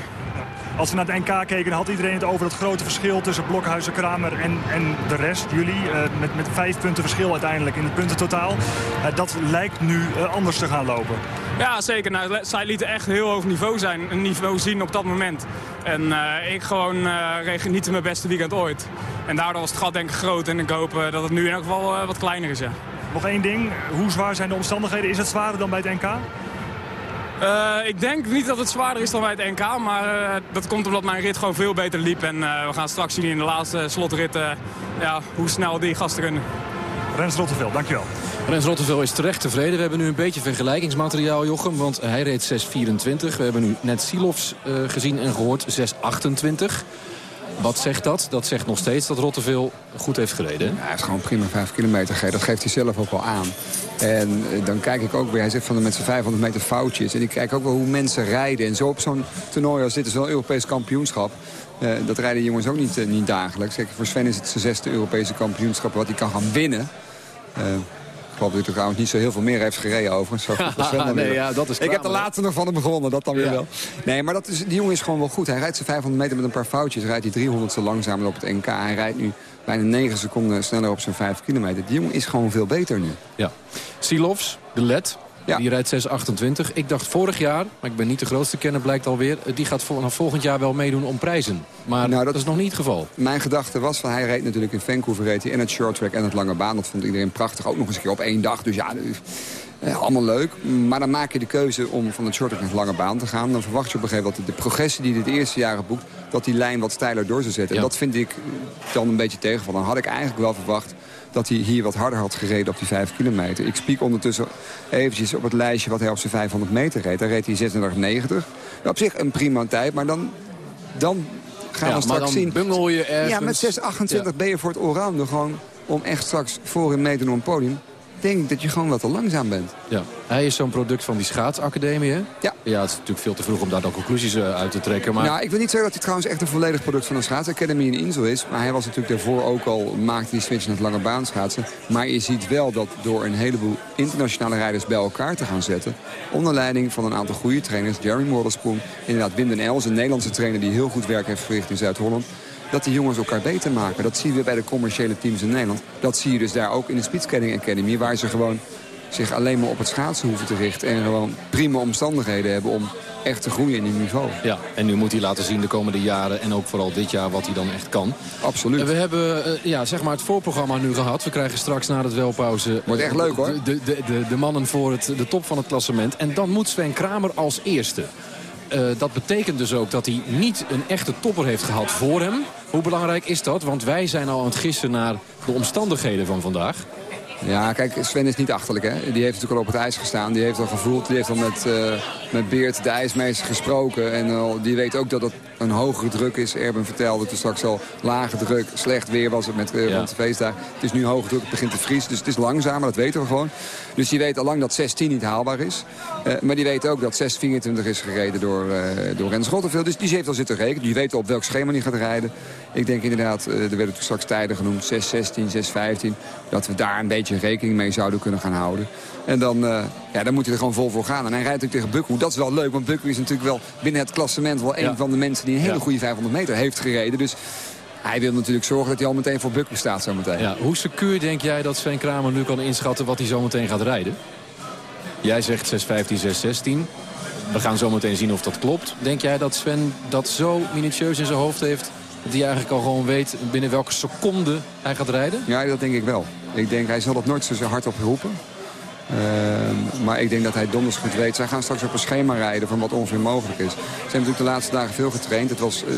Als we naar het NK keken, had iedereen het over het grote verschil tussen Blokhuizen, Kramer en, en de rest, jullie. Uh, met, met vijf punten verschil uiteindelijk in het puntentotaal. Uh, dat lijkt nu uh, anders te gaan lopen. Ja, zeker. Nou, zij lieten echt heel hoog niveau zijn, een niveau zien op dat moment. En ik gewoon reed niet mijn beste weekend ooit. En daardoor was het gat denk ik groot en ik hoop dat het nu in elk geval wat kleiner is. Ja. Nog één ding, hoe zwaar zijn de omstandigheden? Is het zwaarder dan bij het NK? Eh, ik denk niet dat het zwaarder is dan bij het NK, maar eh, dat komt omdat mijn rit gewoon veel beter liep. En eh, we gaan straks zien in de laatste slotrit eh, ja, hoe snel die gasten kunnen. Rens Rottevel, dankjewel. Rens Rottevel is terecht tevreden. We hebben nu een beetje vergelijkingsmateriaal, Jochem. Want hij reed 6.24. We hebben nu net Silovs eh, gezien en gehoord 6.28. Wat zegt dat? Dat zegt nog steeds dat Rottevel goed heeft gereden. Ja, hij heeft gewoon prima 5 kilometer gereden. Dat geeft hij zelf ook wel aan. En eh, dan kijk ik ook weer, hij zegt van de zijn 500 meter foutjes. En ik kijk ook wel hoe mensen rijden. En zo op zo'n toernooi als dit is wel een Europees kampioenschap. Eh, dat rijden jongens ook niet, eh, niet dagelijks. Kijk, voor Sven is het zijn zesde Europese kampioenschap wat hij kan gaan winnen. Geloof dat hij trouwens niet zo heel veel meer heeft gereden overigens. Zo goed Nee, weer. ja, dat is ik heb de laatste nog van hem gewonnen, dat dan weer Ja. wel. Nee, maar dat is, die jongen is gewoon wel goed. Hij rijdt zijn 500 meter met een paar foutjes. Rijdt hij 300 langzamer op het NK. Hij rijdt nu bijna 9 seconden sneller op zijn 5 kilometer. Die jongen is gewoon veel beter nu. Ja. Silovs, de led, Ja. die rijdt 6.28. Ik dacht vorig jaar, maar ik ben niet de grootste kenner blijkt alweer... eh, die gaat vanaf volgend jaar wel meedoen om prijzen. Maar Nou, dat... dat- is nog niet het geval. Mijn gedachte was van hij reed natuurlijk in Vancouver reed hij en het short track en het lange baan. Dat vond iedereen prachtig. Ook nog eens een keer op één dag. Dus ja, eh, allemaal leuk. Maar dan maak je de keuze om van het short track naar de lange baan te gaan. Dan verwacht je op een gegeven moment dat de progressie die hij de eerste jaren boekt... dat die lijn wat steiler door zou zetten. Ja. En dat vind ik dan een beetje tegenvallen. Dan had ik eigenlijk wel verwacht dat hij hier wat harder had gereden op die 5 kilometer. Ik spiek ondertussen eventjes op het lijstje wat hij op zijn 500 meter reed. Daar reed hij 36,90. Op zich een prima tijd, maar dan, dan gaan Ja, we maar straks dan zien... bungel je ergens... Ja, met 6,28 ben je voor het allrounder gewoon om echt straks voor in mee te doen op een podium. Denk dat je gewoon wat te langzaam bent. Ja. Hij is zo'n product van die schaatsacademie, hè? Ja. Ja, het is natuurlijk veel te vroeg om daar dan conclusies eh, uit te trekken. Maar Nou, ik wil niet zeggen dat hij trouwens echt een volledig product van een schaatsacademie in Insel is. Maar hij was natuurlijk daarvoor ook al, maakte die switch naar het lange baan schaatsen. Maar je ziet wel dat door een heleboel internationale rijders bij elkaar te gaan zetten. Onder leiding van een aantal goede trainers. Jerry Moorderspoon, inderdaad Wim den Els, een Nederlandse trainer die heel goed werk heeft verricht in Zuid-Holland. Dat die jongens elkaar beter maken. Dat zien we bij de commerciële teams in Nederland. Dat zie je dus daar ook in de Speedskating Academy. Waar ze gewoon zich alleen maar op het schaatsen hoeven te richten. En gewoon prima omstandigheden hebben om echt te groeien in hun niveau. ja, en nu moet hij laten zien de komende jaren en ook vooral dit jaar wat hij dan echt kan. Absoluut. En we hebben eh, ja, zeg maar het voorprogramma nu gehad. We krijgen straks na het welpauze... Wordt echt leuk, hoor. De, de, de, de mannen voor het, de top van het klassement. En dan moet Sven Kramer als eerste. Eh, dat betekent dus ook dat hij niet een echte topper heeft gehad voor hem. Hoe belangrijk is dat? Want wij zijn al aan het gissen naar de omstandigheden van vandaag. Ja, kijk, Sven is niet achterlijk, hè. Die heeft natuurlijk al op het ijs gestaan. Die heeft al gevoeld, die heeft al met, eh, met Beert, de ijsmeester, gesproken. En die weet ook dat het een hogere druk is. Erben vertelde toen straks al lage druk. Slecht weer was het met eh, Ja. rond de feestdagen. Het is nu hoge druk, het begint te vriezen. Dus het is langzamer, dat weten we gewoon. Dus die weet al lang dat 16 niet haalbaar is. Eh, maar die weet ook dat 6.24 is gereden door, eh door Rens Rotterveld. Dus die heeft al zitten rekenen. Die weet al op welk schema hij gaat rijden. Ik denk inderdaad, eh, er werden toen straks tijden genoemd. 6.16, 6.15. Dat we daar een beetje rekening mee zouden kunnen gaan houden. En dan, ja, dan moet hij er gewoon vol voor gaan. En hij rijdt natuurlijk tegen Bukku. Dat is wel leuk, want Bukku is natuurlijk wel binnen het klassement... wel een Ja. van de mensen die een hele Ja. goede 500 meter heeft gereden. Dus hij wil natuurlijk zorgen dat hij al meteen voor Bukku staat zometeen. Ja, hoe secuur denk jij dat Sven Kramer nu kan inschatten wat hij zo meteen gaat rijden? Jij zegt 6.15, 6.16. We gaan zo meteen zien of dat klopt. Denk jij dat Sven dat zo minutieus in zijn hoofd heeft... dat hij eigenlijk al gewoon weet binnen welke seconde hij gaat rijden? Ja, dat denk ik wel. Ik denk, hij zal het nooit zo hard op roepen. Ehm, maar ik denk dat hij donders goed weet. Zij gaan straks op een schema rijden van wat ongeveer mogelijk is. Ze hebben natuurlijk de laatste dagen veel getraind. Het was, eh,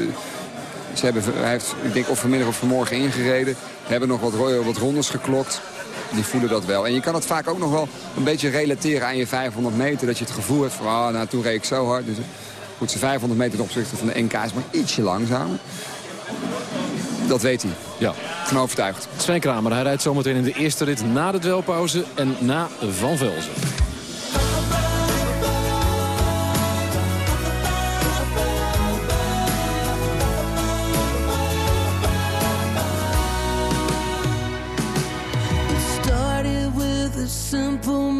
ze hebben, hij heeft, ik denk, of vanmiddag of vanmorgen ingereden. Hebben nog wat, wat rondes geklokt. Die voelen dat wel. En je kan het vaak ook nog wel een beetje relateren aan je 500 meter. Dat je het gevoel hebt van, ah, nou, toen reed ik zo hard. Dus goed, zijn 500 meter ten opzichte van de NK is maar ietsje langzamer. Dat weet hij. Ja. Ben overtuigd. Sven Kramer, hij rijdt zometeen in de eerste rit na de dwelpauze en na Van Velzen.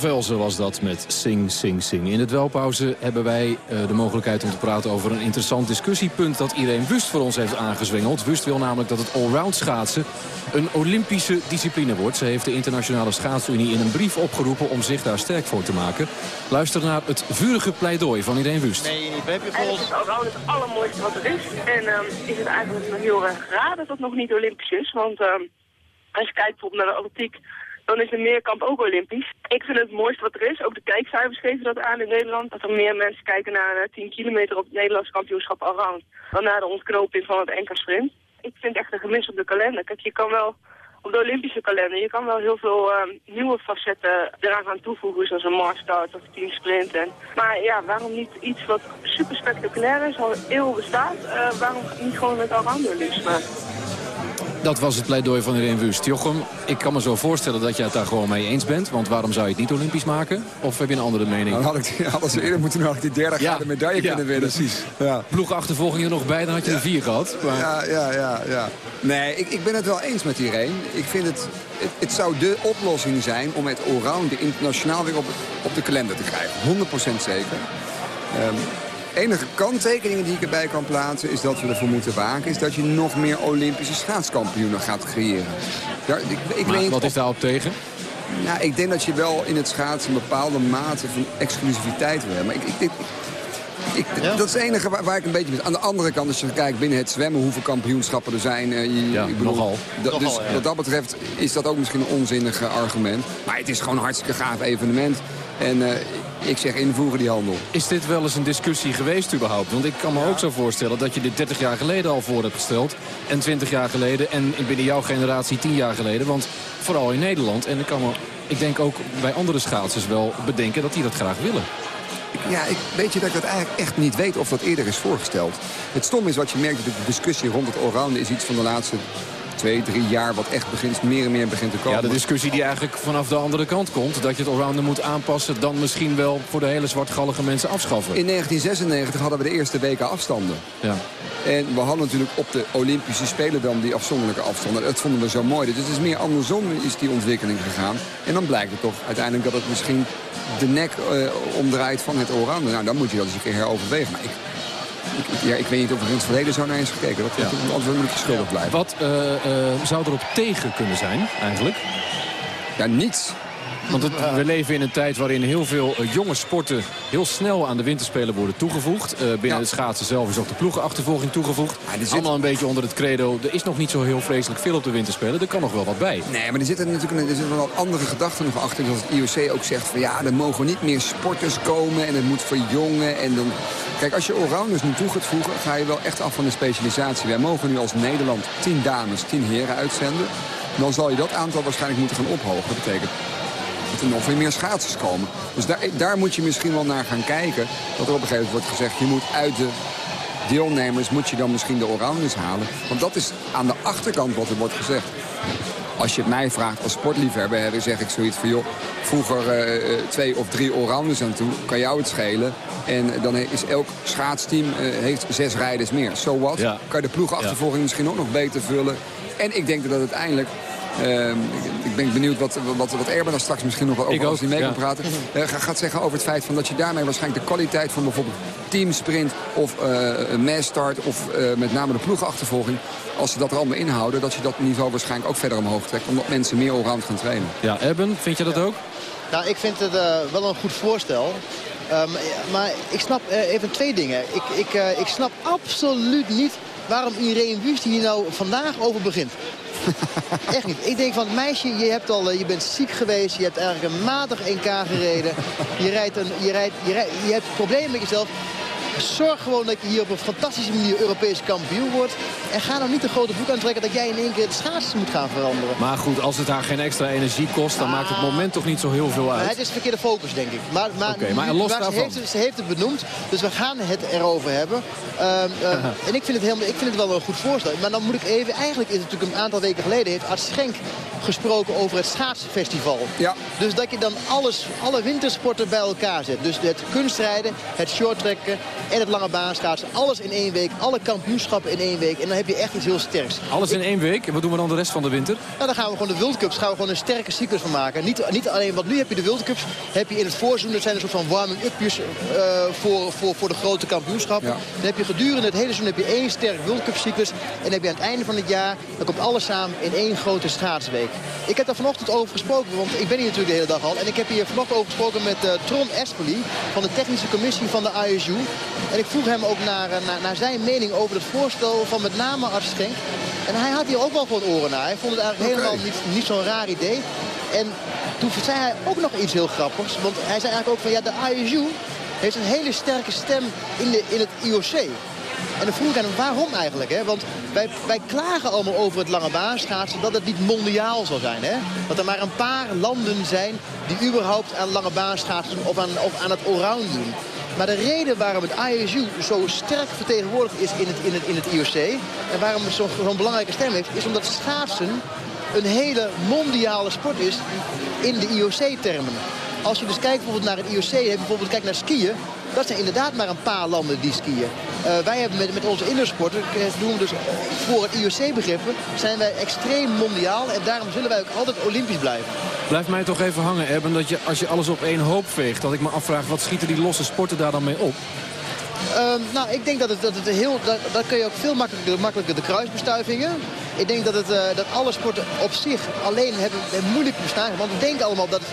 Van Velzen was dat met Sing, Sing, Sing. In de dwelpauze hebben wij eh, de mogelijkheid om te praten over een interessant discussiepunt dat iedereen Wust voor ons heeft aangezwengeld. Wust wil namelijk dat het allround schaatsen een Olympische discipline wordt. Ze heeft de Internationale Schaatsunie in een brief opgeroepen om zich daar sterk voor te maken. Luister naar het vurige pleidooi van Irene Wust. Nee, niet. heb je volgens... Het is allround het allermooiste wat er is. En um, is het eigenlijk nog heel erg raar dat het nog niet Olympisch is. Want um, als je kijkt bijvoorbeeld naar de atletiek dan is de meerkamp ook Olympisch. Ik vind het het mooiste wat er is. Ook de kijkcijfers geven dat aan in Nederland. Dat er meer mensen kijken naar 10 eh, kilometer op het Nederlands kampioenschap allround. Dan naar de ontknoping van het NK Sprint. Ik vind echt een gemis op de kalender. Kijk, je kan wel op de Olympische kalender, je kan wel heel veel uh, nieuwe facetten eraan gaan toevoegen, zoals een marsstart of team sprint. En, maar ja, waarom niet iets wat super spectaculair is, al eeuwen bestaat, uh, waarom niet gewoon met allround Olympisch maken? Dat was het pleidooi van Irene Wust. Jochem, ik kan me zo voorstellen dat jij het daar gewoon mee eens bent. Want waarom zou je het niet olympisch maken? Of heb je een andere mening? Dan had ik, ze eerder moeten nog die derde ja. medaille kunnen winnen. precies. Ja. Ploegachtervolging er nog bij, dan had je er vier gehad. Maar... Ja, ja, ja, ja. Nee, ik, ik ben het wel eens met Irene. Ik vind het, het, het zou de oplossing zijn om het allround internationaal weer op, op de kalender te krijgen. 100% zeker. Um, enige kanttekeningen die ik erbij kan plaatsen... is dat we ervoor moeten waken... is dat je nog meer Olympische schaatskampioenen gaat creëren. Ja, ik, ik maar, wat is daarop tegen? Nou, ik denk dat je wel in het schaatsen een bepaalde mate van exclusiviteit wil hebben. Maar ik, ik, ik, Dat is het enige waar, waar, ik een beetje... Aan de andere kant, als je kijkt binnen het zwemmen... hoeveel kampioenschappen er zijn. Uh, je, ja, ik bedoel, nogal. dus wat dat betreft is dat ook misschien een onzinnig argument. Maar het is gewoon een hartstikke gaaf evenement. En uh, ik zeg invoeren die handel. Is dit wel eens een discussie geweest überhaupt? Want ik kan me ook zo voorstellen dat je dit 30 jaar geleden al voor hebt gesteld. En 20 jaar geleden en binnen jouw generatie 10 jaar geleden. Want vooral in Nederland. En ik kan me, ik denk ook bij andere schaatsers wel bedenken dat die dat graag willen. Ja, ik, weet je dat ik dat eigenlijk echt niet weet of dat eerder is voorgesteld. Het stom is wat je merkt, de discussie rond het allround is iets van de laatste twee, drie jaar wat echt begint, meer en meer begint te komen. Ja, de discussie die eigenlijk vanaf de andere kant komt. Dat je het allrounder moet aanpassen. Dan misschien wel voor de hele zwartgallige mensen afschaffen. In 1996 hadden we de eerste weken afstanden. Ja. En we hadden natuurlijk op de Olympische Spelen dan die afzonderlijke afstanden. Dat vonden we zo mooi. Dus het is meer andersom is die ontwikkeling gegaan. En dan blijkt het toch uiteindelijk dat het misschien de nek uh, omdraait van het allrounder. Nou, dan moet je dat eens een keer heroverwegen. Maar ik, ja, ik weet niet of er in het verleden zo naar is gekeken. Dat ja. altijd moet je schuldig blijven. Wat uh, uh, zou erop tegen kunnen zijn eigenlijk? Ja, niets. Want we leven in een tijd waarin heel veel eh, jonge sporten heel snel aan de winterspelen worden toegevoegd. Uh, binnen het schaatsen zelf is ook de ploegenachtervolging toegevoegd. Ja, zit... Allemaal een beetje onder het credo. Er is nog niet zo heel vreselijk veel op de winterspelen. Er kan nog wel wat bij. Nee, maar er zitten natuurlijk er zitten wel andere gedachten nog achter. Zoals het IOC ook zegt van ja, er mogen niet meer sporters komen en het moet verjongen. En dan... Kijk, als je allrounders nu toe gaat voegen, ga je wel echt af van de specialisatie. Wij mogen nu als Nederland 10 dames, 10 heren uitzenden. Dan zal je dat aantal waarschijnlijk moeten gaan ophogen. Dat betekent dat er nog veel meer schaatsers komen. Dus daar, daar moet je misschien wel naar gaan kijken. Dat er op een gegeven moment wordt gezegd... je moet uit de deelnemers moet je dan misschien de oranje halen. Want dat is aan de achterkant wat er wordt gezegd. Als je het mij vraagt als sportliefhebber, dan zeg ik zoiets van... joh, vroeger uh, twee of drie allrounders aan toe, kan jou het schelen. En dan is elk schaatsteam uh, heeft zes rijders meer. So what? Kan je de ploegachtervolging ja. misschien ook nog beter vullen. En ik denk dat het uiteindelijk ik ben benieuwd wat, wat, wat Erben daar straks misschien nog wel over als hij mee kan praten. Uh, gaat zeggen over het feit van dat je daarmee waarschijnlijk de kwaliteit van bijvoorbeeld teamsprint of uh, mass start of met name de ploegachtervolging. Als ze dat er allemaal inhouden, dat je dat niveau waarschijnlijk ook verder omhoog trekt. Omdat mensen meer allround gaan trainen. Ja, Erben, vind je dat ook? Nou, ik vind het wel een goed voorstel. Um, maar ik snap even twee dingen. Ik, ik, ik snap absoluut niet waarom Irene Wust hier nou vandaag over begint. Echt niet. Ik denk van, meisje, je, hebt al, eh, je bent ziek geweest. Je hebt eigenlijk een matig NK gereden. Je, rijdt een, je, rijdt, je, je hebt problemen met jezelf. Zorg gewoon dat je hier op een fantastische manier Europees kampioen wordt. En ga nou niet de grote boek aantrekken dat jij in één keer de schaatsen moet gaan veranderen. Maar goed, als het haar geen extra energie kost, dan maakt het moment toch niet zo heel veel uit. het is verkeerde focus, denk ik. Maar, maar, maar, los maar ze, heeft, ze, heeft, het benoemd, dus we gaan het erover hebben. Uh, uh, en ik vind, het helemaal, ik vind het wel een goed voorstel. Maar dan moet ik even, eigenlijk is het natuurlijk een aantal weken geleden... heeft Art Schenk gesproken over het schaatsfestival. Ja. Dus dat je dan alles, alle wintersporten bij elkaar zet. Dus het kunstrijden, het shorttrekken, en het lange baanschaatsen. Alles in één week, alle kampioenschappen in één week. En dan heb je echt iets heel sterks. Alles in één week? En wat doen we dan de rest van de winter? Nou, dan gaan we gewoon de World Cups gaan we gewoon een sterke cyclus van maken. Niet, niet alleen, want nu heb je de World Cups, heb je in het voorseizoen, dat zijn een soort van warming-upjes uh, voor, voor, voor de grote kampioenschappen. Dan heb je gedurende het hele seizoen heb je één sterk World Cup cyclus. En dan heb je aan het einde van het jaar, dan komt alles samen in één grote schaatsweek. Ik heb daar vanochtend over gesproken, want ik ben hier natuurlijk de hele dag al. En ik heb hier vanochtend over gesproken met uh, Tron Espoli van de technische commissie van de ISU. En ik vroeg hem ook naar, naar, naar zijn mening over het voorstel van met name Art Schenk. En hij had hier ook wel gewoon oren naar. Hij vond het eigenlijk helemaal niet, niet zo'n raar idee. En toen zei hij ook nog iets heel grappigs. Want hij zei eigenlijk ook van ja, de ISU heeft een hele sterke stem in, de, in het IOC. En dan vroeg ik aan hem, waarom eigenlijk? Hè? Want wij, wij klagen allemaal over het lange baanschaatsen dat het niet mondiaal zal zijn. Hè? Dat er maar een paar landen zijn die überhaupt aan lange baanschaatsen of aan, of aan het allround doen. Maar de reden waarom het ISU zo sterk vertegenwoordigd is in het, in het, in het IOC... en waarom het zo'n zo belangrijke stem heeft... is omdat schaatsen een hele mondiale sport is in de IOC-termen. Als je dus kijkt bijvoorbeeld naar het IOC, bijvoorbeeld kijkt naar skiën... dat zijn inderdaad maar een paar landen die skiën. Uh, wij hebben met, met onze indoorsporten, doen we dus voor het IOC-begrippen... zijn wij extreem mondiaal en daarom zullen wij ook altijd olympisch blijven. Blijf mij toch even hangen, Erben, dat je als je alles op één hoop veegt... dat ik me afvraag, wat schieten die losse sporten daar dan mee op? Uh, nou, ik denk dat het, dat het heel... Dat, dat kun je ook veel makkelijker, makkelijker de kruisbestuivingen. Ik denk dat, het, uh, dat alle sporten op zich alleen hebben, hebben moeilijk bestaan. Want we denken allemaal dat het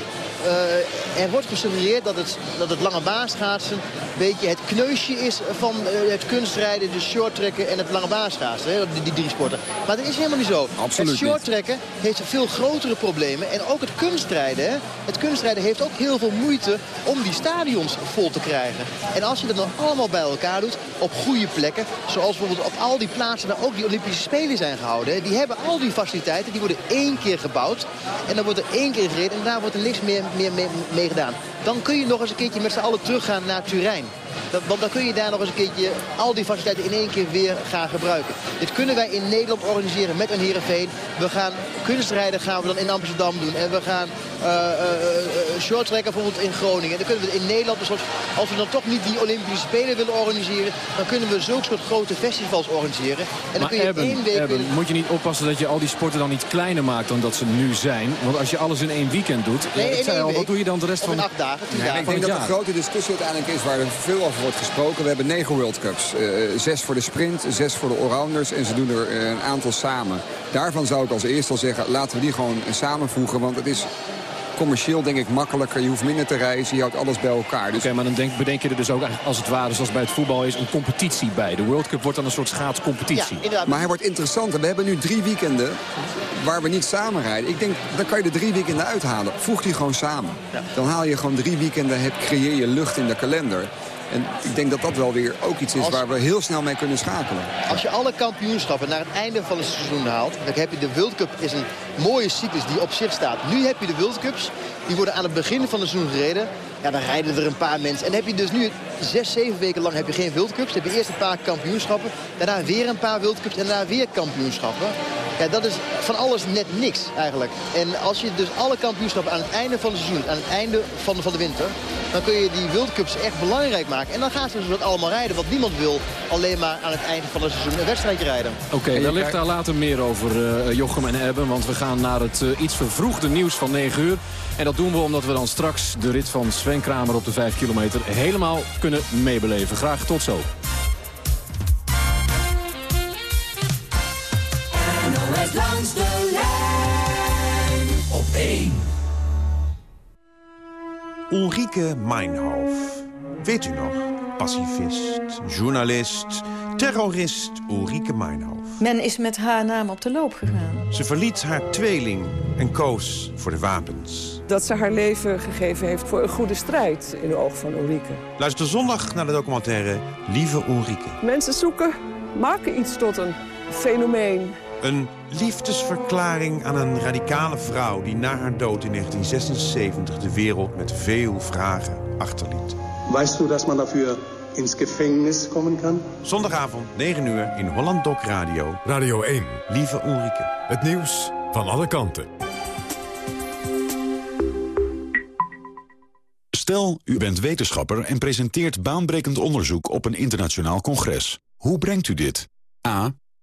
uh, er wordt gesuggereerd dat het, dat het lange baanschaatsen een beetje het kneusje is van uh, het kunstrijden, de shorttrekken en het lange baanschaatsen. Hè, die, die, drie sporten. Maar dat is helemaal niet zo. Absoluut het shorttrekken heeft veel grotere problemen. En ook het kunstrijden. Hè. Het kunstrijden heeft ook heel veel moeite om die stadions vol te krijgen. En als je dat dan allemaal bij elkaar doet, op goede plekken. Zoals bijvoorbeeld op al die plaatsen waar ook die Olympische Spelen zijn gehouden. Hè, die hebben al die faciliteiten, die worden één keer gebouwd. En dan wordt er één keer gereden en daar wordt er niks meer meer mee, mee gedaan. Dan kun je nog eens een keertje met z'n allen teruggaan naar Turijn. Dat, want dan kun je daar nog eens een keertje al die faciliteiten in één keer weer gaan gebruiken. Dit kunnen wij in Nederland organiseren met een Heerenveen. We gaan kunstrijden gaan we dan in Amsterdam doen. En we gaan uh, uh, shorttrekken bijvoorbeeld in Groningen. En dan kunnen we in Nederland, dus als we dan toch niet die Olympische Spelen willen organiseren... dan kunnen we zulke soort grote festivals organiseren. En dan maar kun je Eben, één week... Eben, moet je niet oppassen dat je al die sporten dan niet kleiner maakt dan dat ze nu zijn? Want als je alles in één weekend doet, Nee, in één al, week. wat doe je dan de rest van... acht dagen, ik denk dat de grote discussie uiteindelijk is waar er veel over wordt gesproken. We hebben negen World Cups. Eh, zes voor de sprint, zes voor de allrounders en ze doen er eh, een aantal samen. Daarvan zou ik als eerste al zeggen, laten we die gewoon samenvoegen. Want het is commercieel denk ik makkelijker. Je hoeft minder te reizen, je houdt alles bij elkaar. Dus Oké, maar dan denk, bedenk je er dus ook als het ware, zoals bij het voetbal is, een competitie bij. De World Cup wordt dan een soort schaatscompetitie. Ja, inderdaad. Maar hij wordt interessanter. We hebben nu drie weekenden waar we niet samen rijden. Ik denk, dan kan je de drie weekenden uithalen. Voeg die gewoon samen. Dan haal je gewoon drie weekenden, heb, creëer je lucht in de kalender. En ik denk dat dat wel weer ook iets is Als- waar we heel snel mee kunnen schakelen. Als je alle kampioenschappen naar het einde van het seizoen haalt... dan heb je de World Cup is een mooie cyclus die op zich staat. Nu heb je de World Cups. Die worden aan het begin van het seizoen gereden. Ja, dan rijden er een paar mensen. En dan heb je dus nu zes, zeven weken lang heb je geen World Cups. Dan heb je eerst een paar kampioenschappen. Daarna weer een paar World Cups en daarna weer kampioenschappen. Ja, dat is van alles net niks eigenlijk. En als je dus alle kampioenschappen aan het einde van het seizoen... aan het einde van de, van de winter... dan kun je die World Cups echt belangrijk maken. En dan gaan ze dus dat allemaal rijden. Want niemand wil alleen maar aan het einde van het seizoen een wedstrijdje rijden. Oké, je wellicht krijgt- daar later meer over eh, Jochem en Ebben. Want we gaan naar het eh, iets vervroegde nieuws van 9 uur. En dat doen we omdat we dan straks de rit van Sven Kramer op de 5 kilometer helemaal kunnen meebeleven. Graag tot zo. Ulrike Meinhof. Weet u nog? Pacifist, journalist, terrorist Ulrike Meinhof. Men is met haar naam op de loop gegaan. Ze verliet haar tweeling en koos voor de wapens. Dat ze haar leven gegeven heeft voor een goede strijd in de ogen van Ulrike. Luister zondag naar de documentaire Lieve Ulrike. Mensen zoeken, maken iets tot een fenomeen. Een liefdesverklaring aan een radicale vrouw... die na haar dood in 1976 de wereld met veel vragen achterliet. Weißt du, dass man dafür ins Gefängnis kommen kann? Zondagavond, 9 uur, in Holland Doc Radio. Radio 1. Lieve Ulrike. Het nieuws van alle kanten. Stel, u bent wetenschapper en presenteert baanbrekend onderzoek op een internationaal congres. Hoe brengt u dit? A.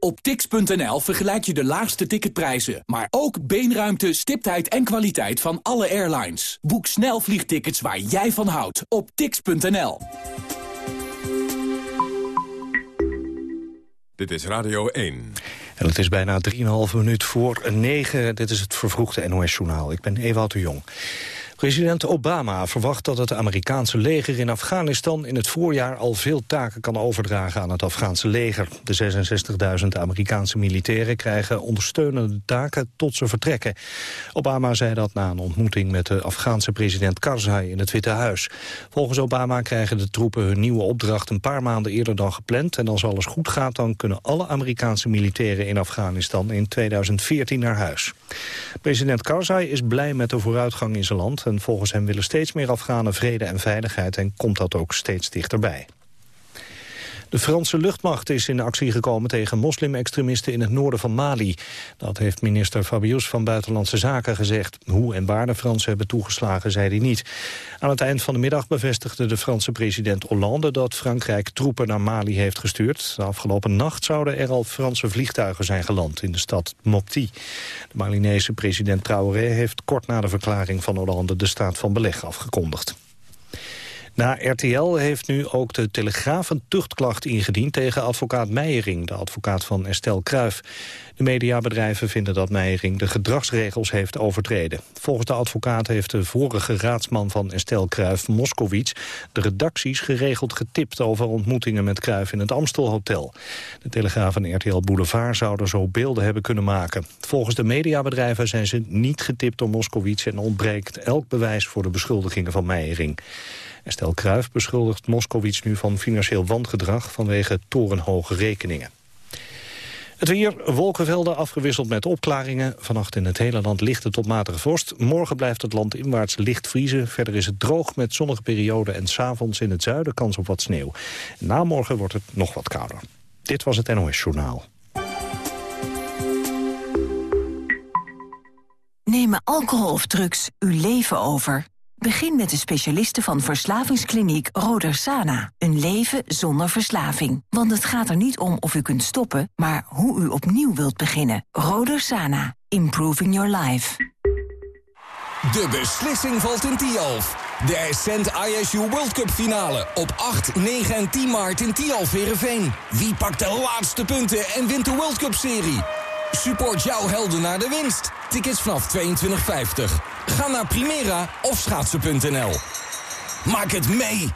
Op tix.nl vergelijk je de laagste ticketprijzen, maar ook beenruimte, stiptheid en kwaliteit van alle airlines. Boek snel vliegtickets waar jij van houdt op tix.nl. Dit is Radio 1. En het is bijna 3,5 minuut voor 9. Dit is het vervroegde NOS-journaal. Ik ben Ewout de Jong. President Obama verwacht dat het Amerikaanse leger in Afghanistan in het voorjaar al veel taken kan overdragen aan het Afghaanse leger. De 66.000 Amerikaanse militairen krijgen ondersteunende taken tot ze vertrekken. Obama zei dat na een ontmoeting met de Afghaanse president Karzai in het Witte Huis. Volgens Obama krijgen de troepen hun nieuwe opdracht een paar maanden eerder dan gepland. En als alles goed gaat dan kunnen alle Amerikaanse militairen in Afghanistan in 2014 naar huis. President Karzai is blij met de vooruitgang in zijn land en volgens hem willen steeds meer Afghanen vrede en veiligheid en komt dat ook steeds dichterbij. De Franse luchtmacht is in actie gekomen tegen moslim-extremisten in het noorden van Mali. Dat heeft minister Fabius van Buitenlandse Zaken gezegd. Hoe en waar de Fransen hebben toegeslagen, zei hij niet. Aan het eind van de middag bevestigde de Franse president Hollande... dat Frankrijk troepen naar Mali heeft gestuurd. De afgelopen nacht zouden er al Franse vliegtuigen zijn geland in de stad Mopti. De Malinese president Traoré heeft kort na de verklaring van Hollande... de staat van beleg afgekondigd. Na RTL heeft nu ook de Telegraaf een tuchtklacht ingediend tegen advocaat Meijering, de advocaat van Estelle Kruif. De mediabedrijven vinden dat Meijering de gedragsregels heeft overtreden. Volgens de advocaat heeft de vorige raadsman van Estelle Kruif, Moskowitz, de redacties geregeld getipt over ontmoetingen met Kruif in het Amstelhotel. De Telegraaf en RTL Boulevard zouden zo beelden hebben kunnen maken. Volgens de mediabedrijven zijn ze niet getipt door Moskowitz en ontbreekt elk bewijs voor de beschuldigingen van Meijering. Estelle Kruijf beschuldigt Moskowitz nu van financieel wangedrag vanwege torenhoge rekeningen. Het weer, wolkenvelden afgewisseld met opklaringen. Vannacht in het hele land lichte tot matige vorst. Morgen blijft het land inwaarts licht vriezen. Verder is het droog met zonnige perioden en s'avonds in het zuiden kans op wat sneeuw. Na morgen wordt het nog wat kouder. Dit was het NOS Journaal. Nemen alcohol of drugs uw leven over? Begin met de specialisten van verslavingskliniek Roder Sana. Een leven zonder verslaving. Want het gaat er niet om of u kunt stoppen, maar hoe u opnieuw wilt beginnen. Roder Sana. Improving your life. De beslissing valt in Tialf. De Ascent ISU World Cup finale op 8, 9 en 10 maart in Tialf Heerenveen. Wie pakt de laatste punten en wint de World Cup serie? Support jouw helden naar de winst. Tickets vanaf 22,50. Ga naar Primera of schaatsen.nl. Maak het mee!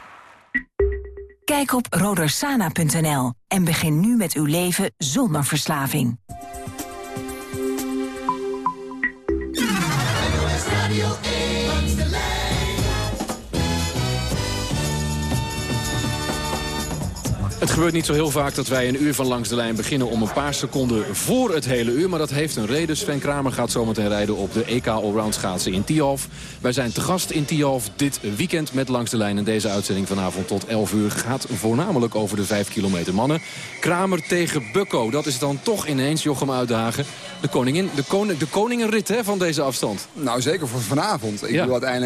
Kijk op rodersana.nl en begin nu met uw leven zonder verslaving. Het gebeurt niet zo heel vaak dat wij een uur van langs de lijn beginnen... om een paar seconden voor het hele uur. Maar dat heeft een reden. Sven Kramer gaat zometeen rijden op de EK Allround schaatsen in Tialf. Wij zijn te gast in Tialf dit weekend met langs de lijn. En deze uitzending vanavond tot 11 uur gaat voornamelijk over de 5 kilometer mannen. Kramer tegen Bukko. Dat is dan toch ineens Jochem Uitdagen. De, koningin, de, koning, de koningenrit hè, van deze afstand. Nou, zeker voor vanavond. Ik Ja. bedoel, uiteindelijk